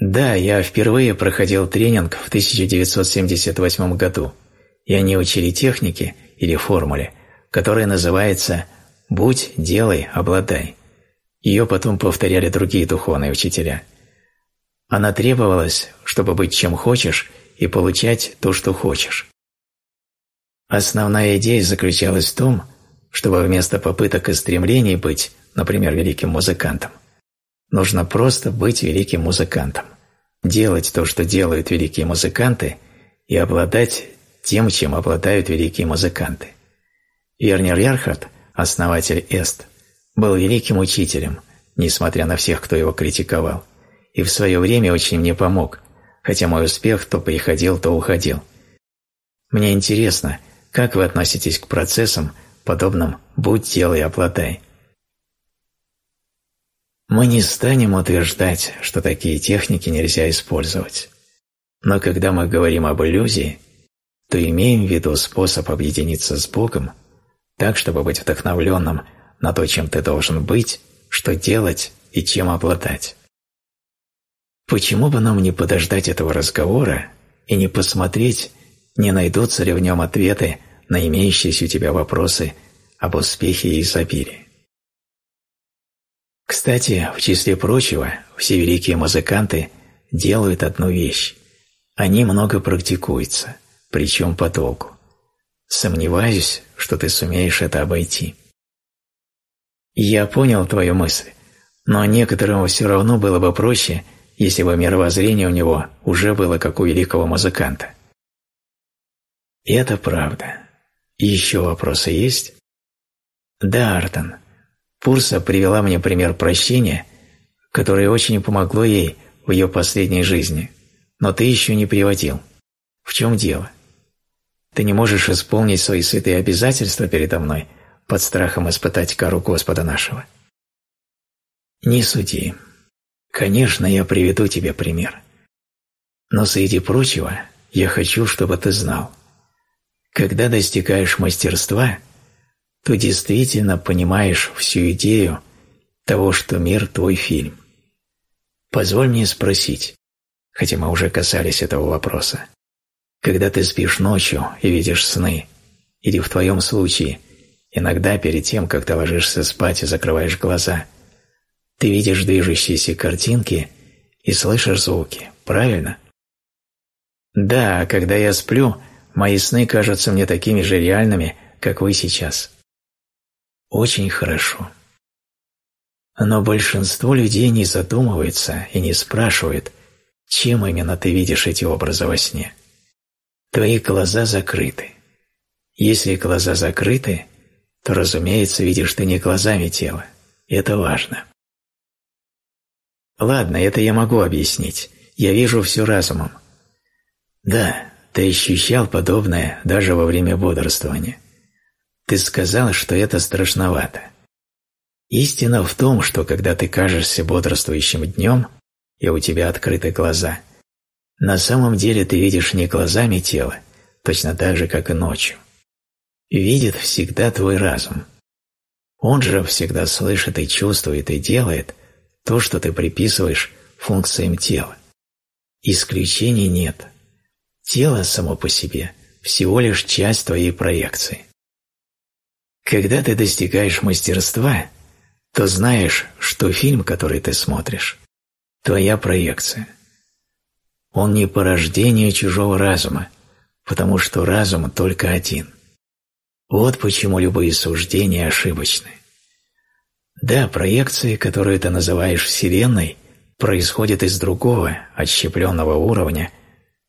Да, я впервые проходил тренинг в 1978 году, и они учили технике или формуле, которая называется «Будь, делай, обладай». Ее потом повторяли другие духовные учителя. Она требовалась, чтобы быть чем хочешь и получать то, что хочешь. Основная идея заключалась в том, чтобы вместо попыток и стремлений быть, например, великим музыкантом, нужно просто быть великим музыкантом, делать то, что делают великие музыканты, и обладать тем, чем обладают великие музыканты. Вернер Ярхард, основатель Эст, был великим учителем, несмотря на всех, кто его критиковал, и в свое время очень мне помог, хотя мой успех то приходил, то уходил. Мне интересно, как вы относитесь к процессам, подобным «будь, делай, обладай». Мы не станем утверждать, что такие техники нельзя использовать. Но когда мы говорим об иллюзии, то имеем в виду способ объединиться с Богом так, чтобы быть вдохновленным на то, чем ты должен быть, что делать и чем обладать. Почему бы нам не подождать этого разговора и не посмотреть, не найдутся ли в нем ответы на имеющиеся у тебя вопросы об успехе и изобилии? Кстати, в числе прочего, все великие музыканты делают одну вещь. Они много практикуются, причем подолгу. Сомневаюсь, что ты сумеешь это обойти. Я понял твою мысль, но некоторым все равно было бы проще, если бы мировоззрение у него уже было как у великого музыканта. Это правда. Еще вопросы есть? Да, Артон. Пурса привела мне пример прощения, которое очень помогло ей в ее последней жизни, но ты еще не приводил. В чем дело? Ты не можешь исполнить свои святые обязательства передо мной под страхом испытать кару Господа нашего. Не суди. Конечно, я приведу тебе пример. Но среди прочего, я хочу, чтобы ты знал. Когда достигаешь мастерства, то действительно понимаешь всю идею того, что мир – твой фильм. Позволь мне спросить, хотя мы уже касались этого вопроса. Когда ты спишь ночью и видишь сны, или в твоем случае, иногда перед тем, как ты ложишься спать и закрываешь глаза, ты видишь движущиеся картинки и слышишь звуки, правильно? Да, когда я сплю, мои сны кажутся мне такими же реальными, как вы сейчас. Очень хорошо. Но большинство людей не задумывается и не спрашивает, чем именно ты видишь эти образы во сне. Твои глаза закрыты. Если глаза закрыты, то, разумеется, видишь ты не глазами тела. Это важно. Ладно, это я могу объяснить. Я вижу все разумом. Да, ты ощущал подобное даже во время бодрствования. Ты сказал, что это страшновато. Истина в том, что когда ты кажешься бодрствующим днем, и у тебя открыты глаза – на самом деле ты видишь не глазами тела, точно так же, как и ночью. Видит всегда твой разум. Он же всегда слышит и чувствует и делает то, что ты приписываешь функциям тела. Исключений нет. Тело само по себе всего лишь часть твоей проекции. Когда ты достигаешь мастерства, то знаешь, что фильм, который ты смотришь, твоя проекция – он не порождение чужого разума, потому что разум только один. Вот почему любые суждения ошибочны. Да, проекции, которые ты называешь Вселенной, происходят из другого, отщепленного уровня,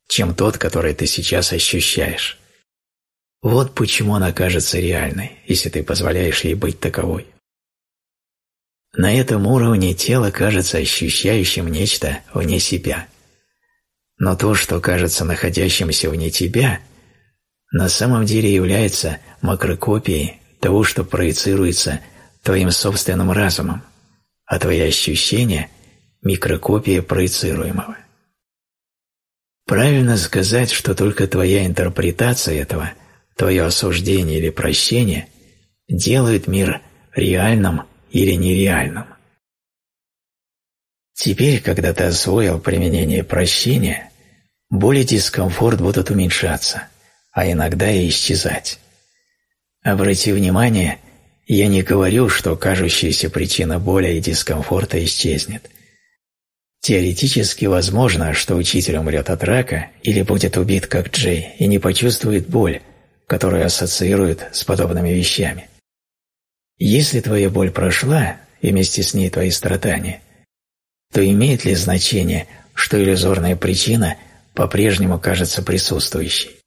чем тот, который ты сейчас ощущаешь. Вот почему она кажется реальной, если ты позволяешь ей быть таковой. На этом уровне тело кажется ощущающим нечто вне себя. Но то, что кажется находящимся вне тебя, на самом деле является макрокопией того, что проецируется твоим собственным разумом, а твои ощущения – микрокопия проецируемого. Правильно сказать, что только твоя интерпретация этого, твое осуждение или прощение делают мир реальным или нереальным. Теперь, когда ты освоил применение прощения, боль и дискомфорт будут уменьшаться, а иногда и исчезать. Обрати внимание, я не говорю, что кажущаяся причина боли и дискомфорта исчезнет. Теоретически возможно, что учитель умрет от рака или будет убит как Джей и не почувствует боль, которую ассоциирует с подобными вещами. Если твоя боль прошла, и вместе с ней твои страдания, то имеет ли значение, что иллюзорная причина по-прежнему кажется присутствующей?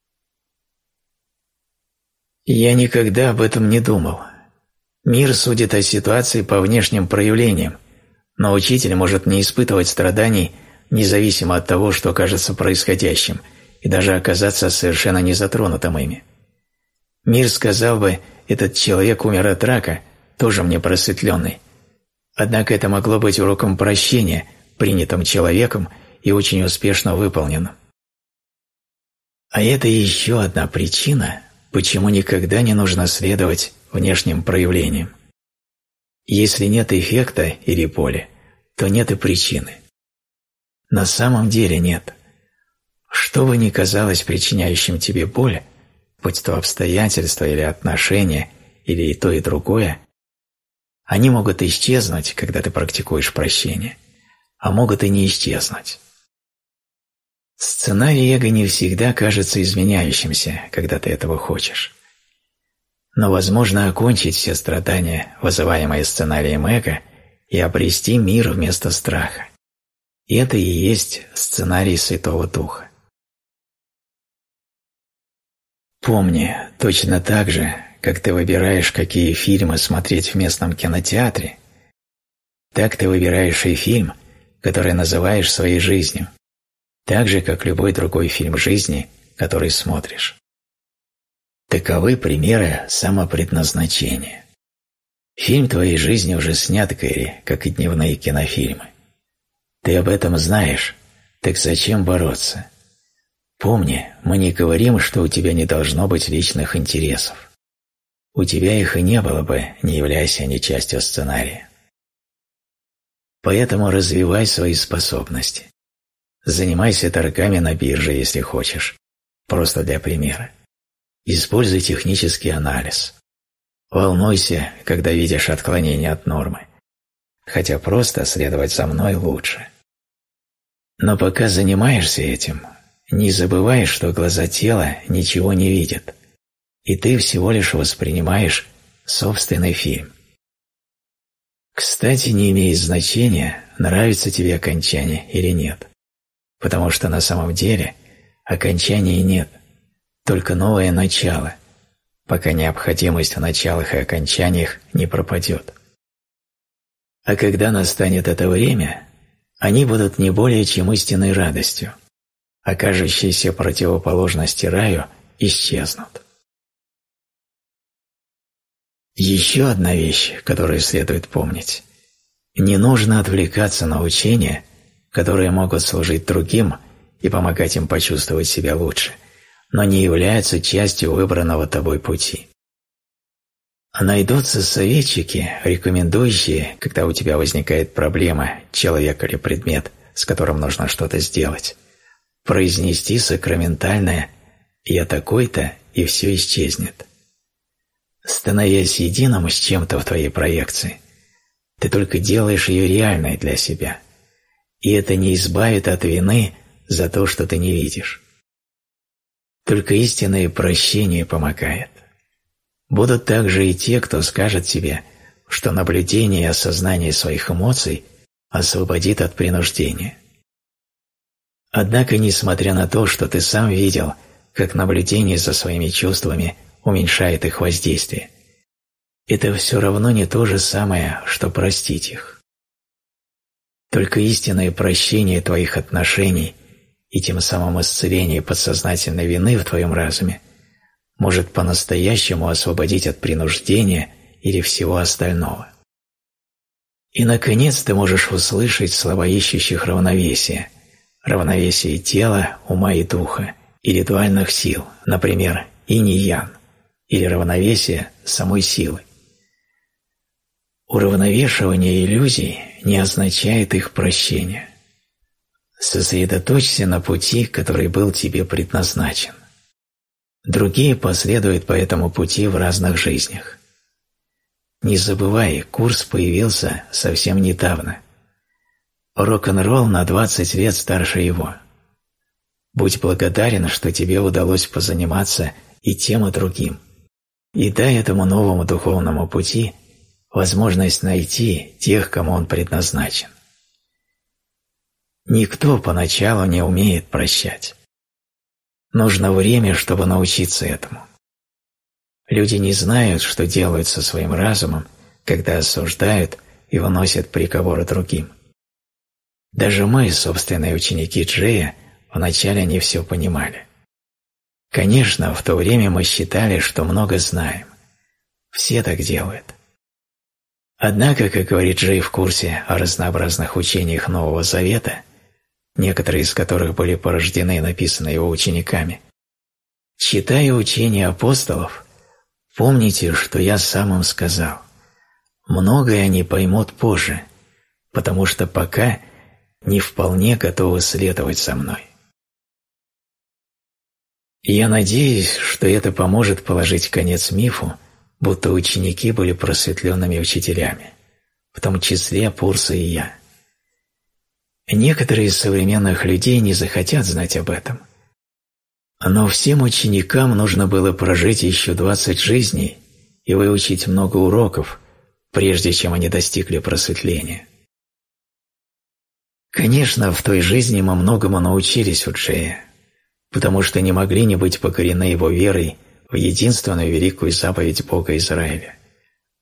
Я никогда об этом не думал. Мир судит о ситуации по внешним проявлениям, но учитель может не испытывать страданий независимо от того, что кажется происходящим, и даже оказаться совершенно незатронутым ими. Мир сказал бы – этот человек умер от рака, тоже мне просветленный. Однако это могло быть уроком прощения, принятым человеком и очень успешно выполненным. А это еще одна причина, почему никогда не нужно следовать внешним проявлениям. Если нет эффекта или боли, то нет и причины. На самом деле нет. Что бы ни казалось причиняющим тебе боль, будь то обстоятельства или отношения, или и то, и другое, они могут исчезнуть, когда ты практикуешь прощение, а могут и не исчезнуть. Сценарий эго не всегда кажется изменяющимся, когда ты этого хочешь. Но возможно окончить все страдания, вызываемые сценарием эго, и обрести мир вместо страха. И это и есть сценарий Святого Духа. Помни, точно так же, как ты выбираешь, какие фильмы смотреть в местном кинотеатре, так ты выбираешь и фильм, который называешь своей жизнью, так же, как любой другой фильм жизни, который смотришь. Таковы примеры самопредназначения. Фильм твоей жизни уже снят, Кэрри, как и дневные кинофильмы. Ты об этом знаешь, так зачем бороться? Помни, мы не говорим, что у тебя не должно быть личных интересов. У тебя их и не было бы, не являясь они частью сценария. Поэтому развивай свои способности. Занимайся торгами на бирже, если хочешь. Просто для примера. Используй технический анализ. Волнуйся, когда видишь отклонение от нормы. Хотя просто следовать за мной лучше. Но пока занимаешься этим, не забывай, что глаза тела ничего не видят, и ты всего лишь воспринимаешь собственный фильм. Кстати, не имеет значения, нравится тебе окончание или нет, потому что на самом деле окончания нет, только новое начало, пока необходимость в началах и окончаниях не пропадет. А когда настанет это время, они будут не более чем истинной радостью – окажущиеся противоположности раю исчезнут. Еще одна вещь, которую следует помнить. Не нужно отвлекаться на учения, которые могут служить другим и помогать им почувствовать себя лучше, но не являются частью выбранного тобой пути. Найдутся советчики, рекомендующие, когда у тебя возникает проблема, человек или предмет, с которым нужно что-то сделать, произнести сакраментальное «я такой-то» и все исчезнет. Становясь единым с чем-то в твоей проекции, ты только делаешь ее реальной для себя, и это не избавит от вины за то, что ты не видишь. Только истинное прощение помогает. Будут также и те, кто скажет тебе, что наблюдение и осознание своих эмоций освободит от принуждения. Однако, несмотря на то, что ты сам видел, как наблюдение за своими чувствами уменьшает их воздействие, это все равно не то же самое, что простить их. Только истинное прощение твоих отношений и тем самым исцеление подсознательной вины в твоем разуме может по-настоящему освободить от принуждения или всего остального. И, наконец, ты можешь услышать слова ищущих равновесия, равновесие тела, ума и духа, или дуальных сил, например, инь-ян, или равновесие самой силы. Уравновешивание иллюзий не означает их прощение. Сосредоточься на пути, который был тебе предназначен. Другие последуют по этому пути в разных жизнях. Не забывай, курс появился совсем недавно. Рок-н-ролл на 20 лет старше его. Будь благодарен, что тебе удалось позаниматься и тем, и другим. И дай этому новому духовному пути возможность найти тех, кому он предназначен. Никто поначалу не умеет прощать. Нужно время, чтобы научиться этому. Люди не знают, что делают со своим разумом, когда осуждают и выносят приговоры другим. Даже мы, собственные ученики Джея, вначале не все понимали. Конечно, в то время мы считали, что много знаем. Все так делают. Однако, как говорит Джей в курсе о разнообразных учениях Нового Завета – некоторые из которых были порождены и написаны его учениками. Читая учения апостолов, помните, что я сам им сказал. Многое они поймут позже, потому что пока не вполне готовы следовать за мной. я надеюсь, что это поможет положить конец мифу, будто ученики были просветленными учителями, в том числе Пурса и я. Некоторые из современных людей не захотят знать об этом. Но всем ученикам нужно было прожить еще 20 жизней и выучить много уроков, прежде чем они достигли просветления. Конечно, в той жизни мы многому научились у Джея, потому что не могли не быть покорены его верой в единственную великую заповедь Бога Израиля.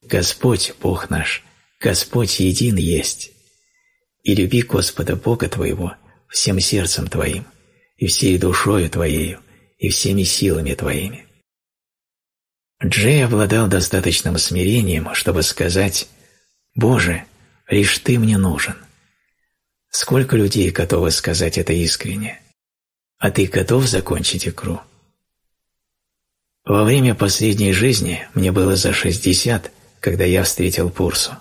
«Господь, Бог наш, Господь един есть» и люби Господа Бога твоего всем сердцем твоим, и всей душою твоею, и всеми силами твоими. Джей обладал достаточным смирением, чтобы сказать «Боже, лишь Ты мне нужен». Сколько людей готовы сказать это искренне? А ты готов закончить икру? Во время последней жизни мне было за 60, когда я встретил Пурсу.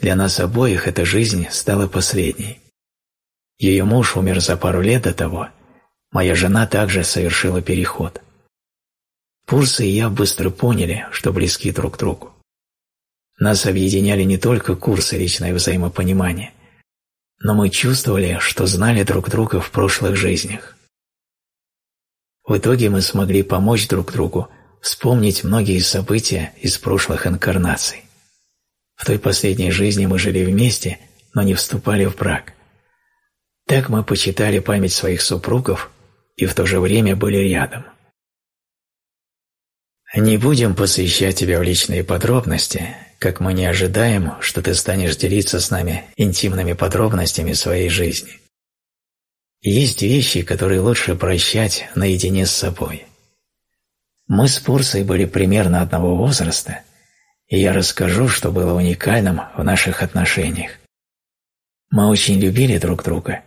Для нас обоих эта жизнь стала последней. Ее муж умер за пару лет до того, моя жена также совершила переход. Пурса и я быстро поняли, что близки друг к другу. Нас объединяли не только курсы личное взаимопонимание, но мы чувствовали, что знали друг друга в прошлых жизнях. В итоге мы смогли помочь друг другу вспомнить многие события из прошлых инкарнаций. В той последней жизни мы жили вместе, но не вступали в брак. Так мы почитали память своих супругов и в то же время были рядом. Не будем посвящать тебя в личные подробности, как мы не ожидаем, что ты станешь делиться с нами интимными подробностями своей жизни. Есть вещи, которые лучше прощать наедине с собой. Мы с Пурсой были примерно одного возраста – и я расскажу, что было уникальным в наших отношениях. Мы очень любили друг друга,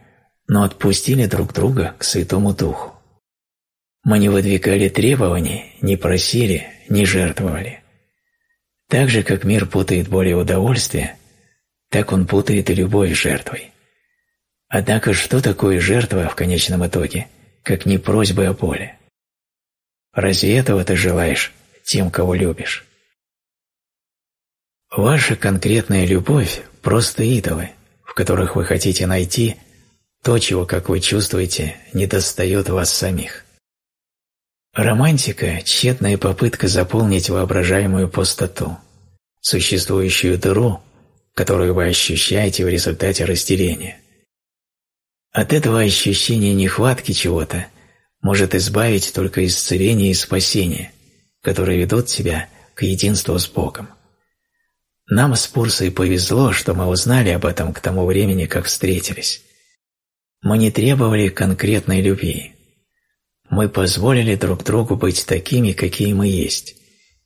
но отпустили друг друга к Святому Духу. Мы не выдвигали требований, не просили, не жертвовали. Так же, как мир путает боль и удовольствие, так он путает и любовь жертвой. Однако что такое жертва в конечном итоге, как не просьбы о боли? Разве этого ты желаешь тем, кого любишь? Ваша конкретная любовь – просто идолы, в которых вы хотите найти то, чего, как вы чувствуете, недостает вас самих. Романтика – тщетная попытка заполнить воображаемую пустоту. существующую дыру, которую вы ощущаете в результате разделения. От этого ощущения нехватки чего-то может избавить только исцеление и спасение, которые ведут тебя к единству с Богом. Нам с Пурсой повезло, что мы узнали об этом к тому времени, как встретились. Мы не требовали конкретной любви. Мы позволили друг другу быть такими, какие мы есть,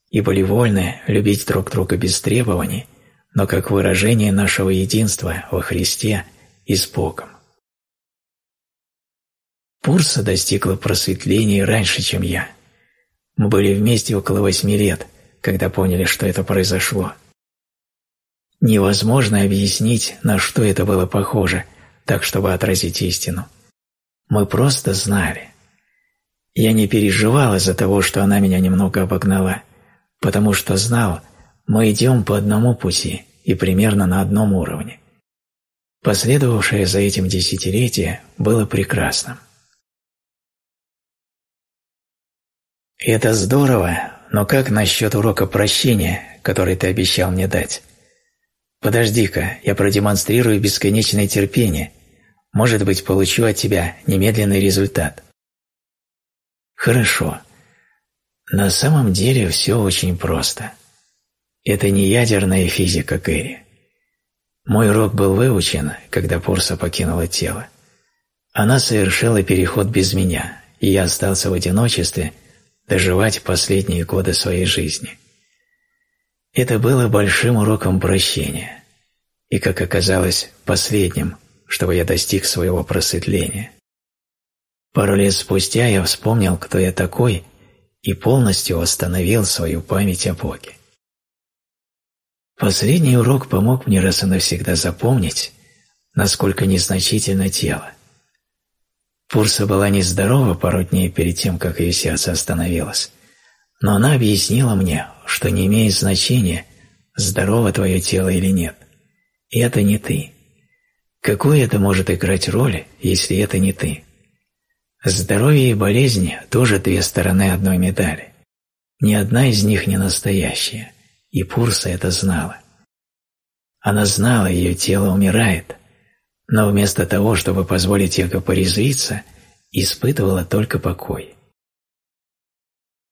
и были вольны любить друг друга без требований, но как выражение нашего единства во Христе и с Богом. Пурса достигла просветления раньше, чем я. Мы были вместе около восьми лет, когда поняли, что это произошло. Невозможно объяснить, на что это было похоже, так чтобы отразить истину. Мы просто знали. Я не переживал из-за того, что она меня немного обогнала, потому что знал, мы идем по одному пути и примерно на одном уровне. Последовавшее за этим десятилетие было прекрасным. Это здорово, но как насчет урока прощения, который ты обещал мне дать? Подожди-ка, я продемонстрирую бесконечное терпение. Может быть, получу от тебя немедленный результат. Хорошо. На самом деле все очень просто. Это не ядерная физика Кэрри. Мой урок был выучен, когда Пурса покинула тело. Она совершила переход без меня, и я остался в одиночестве доживать последние годы своей жизни. Это было большим уроком прощения и, как оказалось, последним, чтобы я достиг своего просветления. Пару лет спустя я вспомнил, кто я такой, и полностью восстановил свою память о Боге. Последний урок помог мне раз и навсегда запомнить, насколько незначительно тело. Пурса была нездорова пару дней перед тем, как ее сердце остановилось, но она объяснила мне, что не имеет значения, здорово твое тело или нет. И это не ты. Какую это может играть роль, если это не ты? Здоровье и болезнь тоже две стороны одной медали. Ни одна из них не настоящая, и Пурса это знала. Она знала, ее тело умирает, но вместо того, чтобы позволить эго порезвиться, испытывала только покой.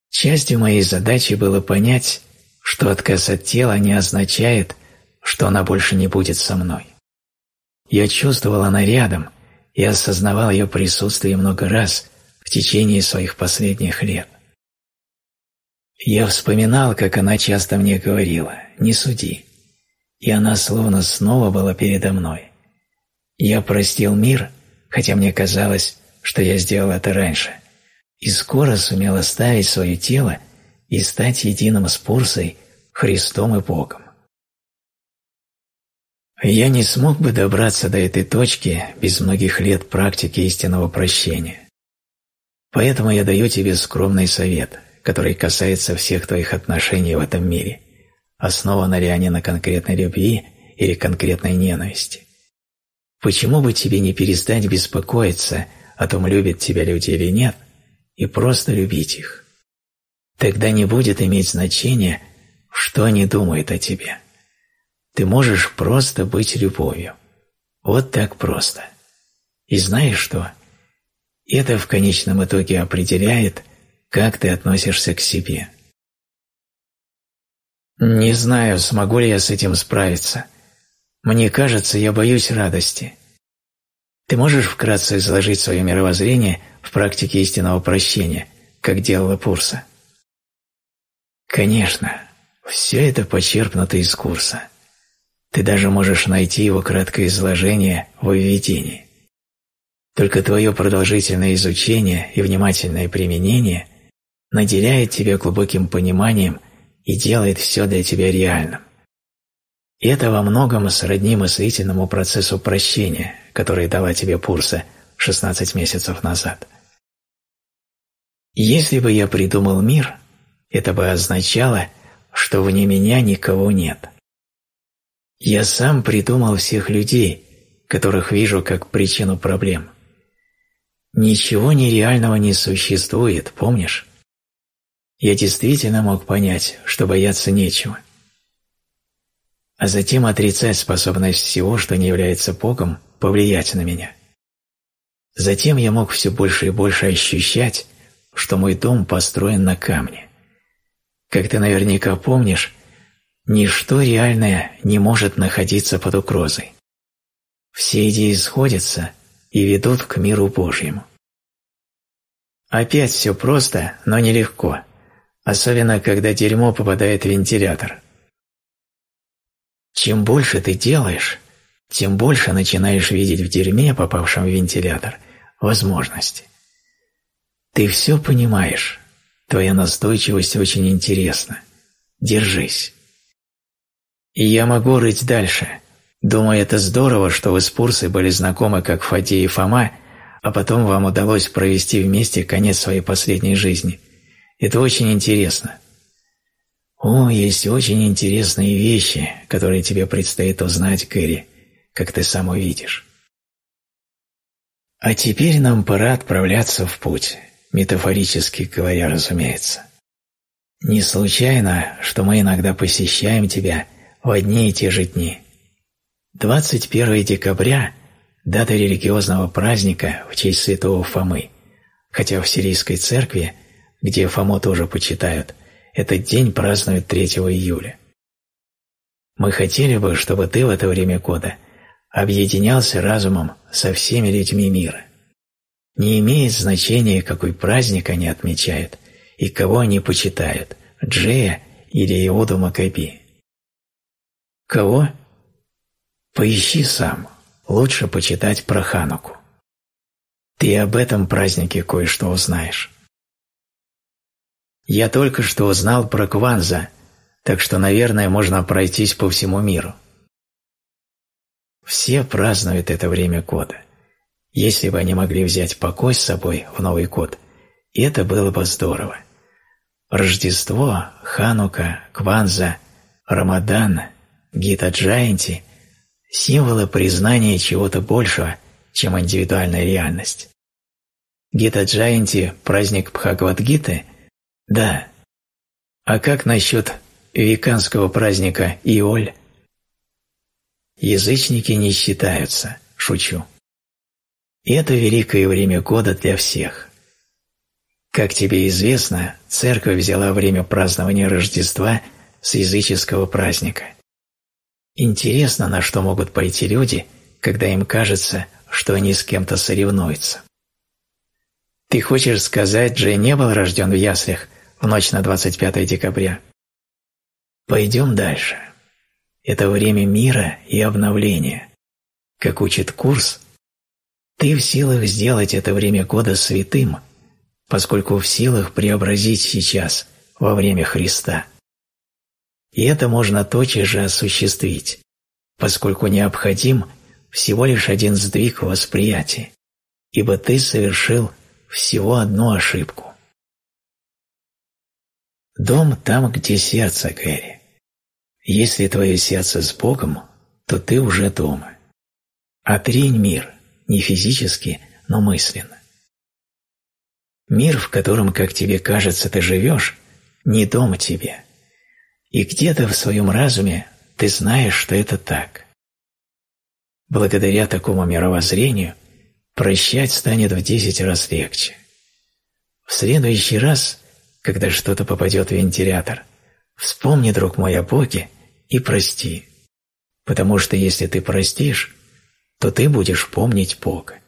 Частью моей задачи было понять, что отказ от тела не означает, что она больше не будет со мной. Я чувствовал она рядом и осознавал ее присутствие много раз в течение своих последних лет. Я вспоминал, как она часто мне говорила «не суди», и она словно снова была передо мной. Я простил мир, хотя мне казалось, что я сделал это раньше – и скоро сумел оставить свое тело и стать единым с Пурсой, Христом и Богом. Я не смог бы добраться до этой точки без многих лет практики истинного прощения. Поэтому я даю тебе скромный совет, который касается всех твоих отношений в этом мире, основаны ли они на конкретной любви или конкретной ненависти. Почему бы тебе не перестать беспокоиться о том, любят тебя люди или нет – и просто любить их. Тогда не будет иметь значения, что они думают о тебе. Ты можешь просто быть любовью. Вот так просто. И знаешь что? Это в конечном итоге определяет, как ты относишься к себе. Не знаю, смогу ли я с этим справиться. Мне кажется, я боюсь радости. Ты можешь вкратце изложить свое мировоззрение в практике истинного прощения, как делала Пурса? Конечно, все это почерпнуто из курса. Ты даже можешь найти его краткое изложение в введении. Только твое продолжительное изучение и внимательное применение наделяет тебя глубоким пониманием и делает все для тебя реальным. И это во многом сродни мыслительному процессу прощения, который дала тебе Пурса 16 месяцев назад. Если бы я придумал мир, это бы означало, что вне меня никого нет. Я сам придумал всех людей, которых вижу как причину проблем. Ничего нереального не существует, помнишь? Я действительно мог понять, что бояться нечего. А затем отрицать способность всего, что не является Богом, повлиять на меня. Затем я мог все больше и больше ощущать, что мой дом построен на камне. Как ты наверняка помнишь, ничто реальное не может находиться под угрозой. Все идеи сходятся и ведут к миру Божьему. Опять все просто, но нелегко, особенно когда дерьмо попадает в вентилятор. Чем больше ты делаешь, тем больше начинаешь видеть в дерьме, попавшем в вентилятор, возможности. Ты все понимаешь, твоя настойчивость очень интересна. Держись. И я могу рыть дальше. Думаю, это здорово, что вы с Пурсой были знакомы как Фадей и Фома, а потом вам удалось провести вместе конец своей последней жизни. Это очень интересно. О, есть очень интересные вещи, которые тебе предстоит узнать, Кэрри, как ты сам увидишь. А теперь нам пора отправляться в путь, метафорически говоря, разумеется. Не случайно, что мы иногда посещаем тебя в одни и те же дни. 21 декабря – дата религиозного праздника в честь святого Фомы, хотя в сирийской церкви, где Фому тоже почитают, этот день празднуют 3 июля. Мы хотели бы, чтобы ты в это время года объединялся разумом со всеми людьми мира. Не имеет значения, какой праздник они отмечают и кого они почитают – Джея или Иуду Макаби. Кого? Поищи сам. Лучше почитать про Хануку. Ты об этом празднике кое-что узнаешь. Я только что узнал про Кванза, так что, наверное, можно пройтись по всему миру. Все празднуют это время года. Если бы они могли взять покой с собой в Новый год, это было бы здорово. Рождество, Ханука, Кванза, Рамадан – Гита Джаянти – символы признания чего-то большего, чем индивидуальная реальность. Гита Джаянти – праздник Бхагавадгиты? Да. А как насчет веканского праздника Иоль? Язычники не считаются, шучу. И это великое время года для всех. Как тебе известно, церковь взяла время празднования Рождества с языческого праздника – Интересно, на что могут пойти люди, когда им кажется, что они с кем-то соревнуются. Ты хочешь сказать, Джей не был рожден в яслях в ночь на 25 декабря? Пойдем дальше. Это время мира и обновления. Как учит курс, ты в силах сделать это время года святым, поскольку в силах преобразить сейчас, во время Христа – и это можно тотчас же осуществить, поскольку необходим всего лишь один сдвиг в восприятии, ибо ты совершил всего одну ошибку. Дом там, где сердце, Гэри. Если твое сердце с Богом, то ты уже дома. Отрень мир, не физически, но мысленно. Мир, в котором, как тебе кажется, ты живешь, не дом тебе – и где-то в своем разуме ты знаешь, что это так. Благодаря такому мировоззрению прощать станет в десять раз легче. В следующий раз, когда что-то попадет в вентилятор, вспомни, друг мой, о Боге и прости, потому что если ты простишь, то ты будешь помнить Бога.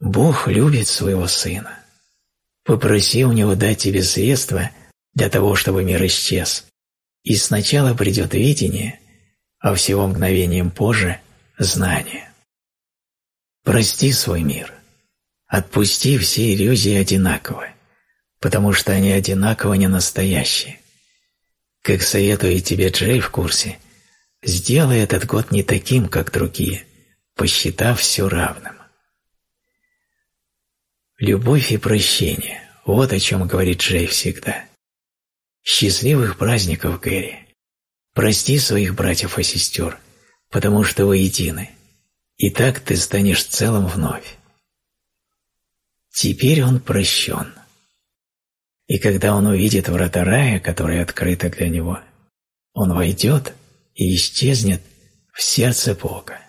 Бог любит своего Сына. Попроси у Него дать тебе средства – для того, чтобы мир исчез. И сначала придет видение, а всего мгновением позже – знание. Прости свой мир. Отпусти все иллюзии одинаково, потому что они одинаково не настоящие. Как советует тебе Джей в курсе, сделай этот год не таким, как другие, посчитав все равным. Любовь и прощение – вот о чем говорит Джей всегда. Счастливых праздников, Гэри! Прости своих братьев и сестер, потому что вы едины, и так ты станешь целым вновь. Теперь он прощен. И когда он увидит врата рая, которые открыты для него, он войдет и исчезнет в сердце Бога.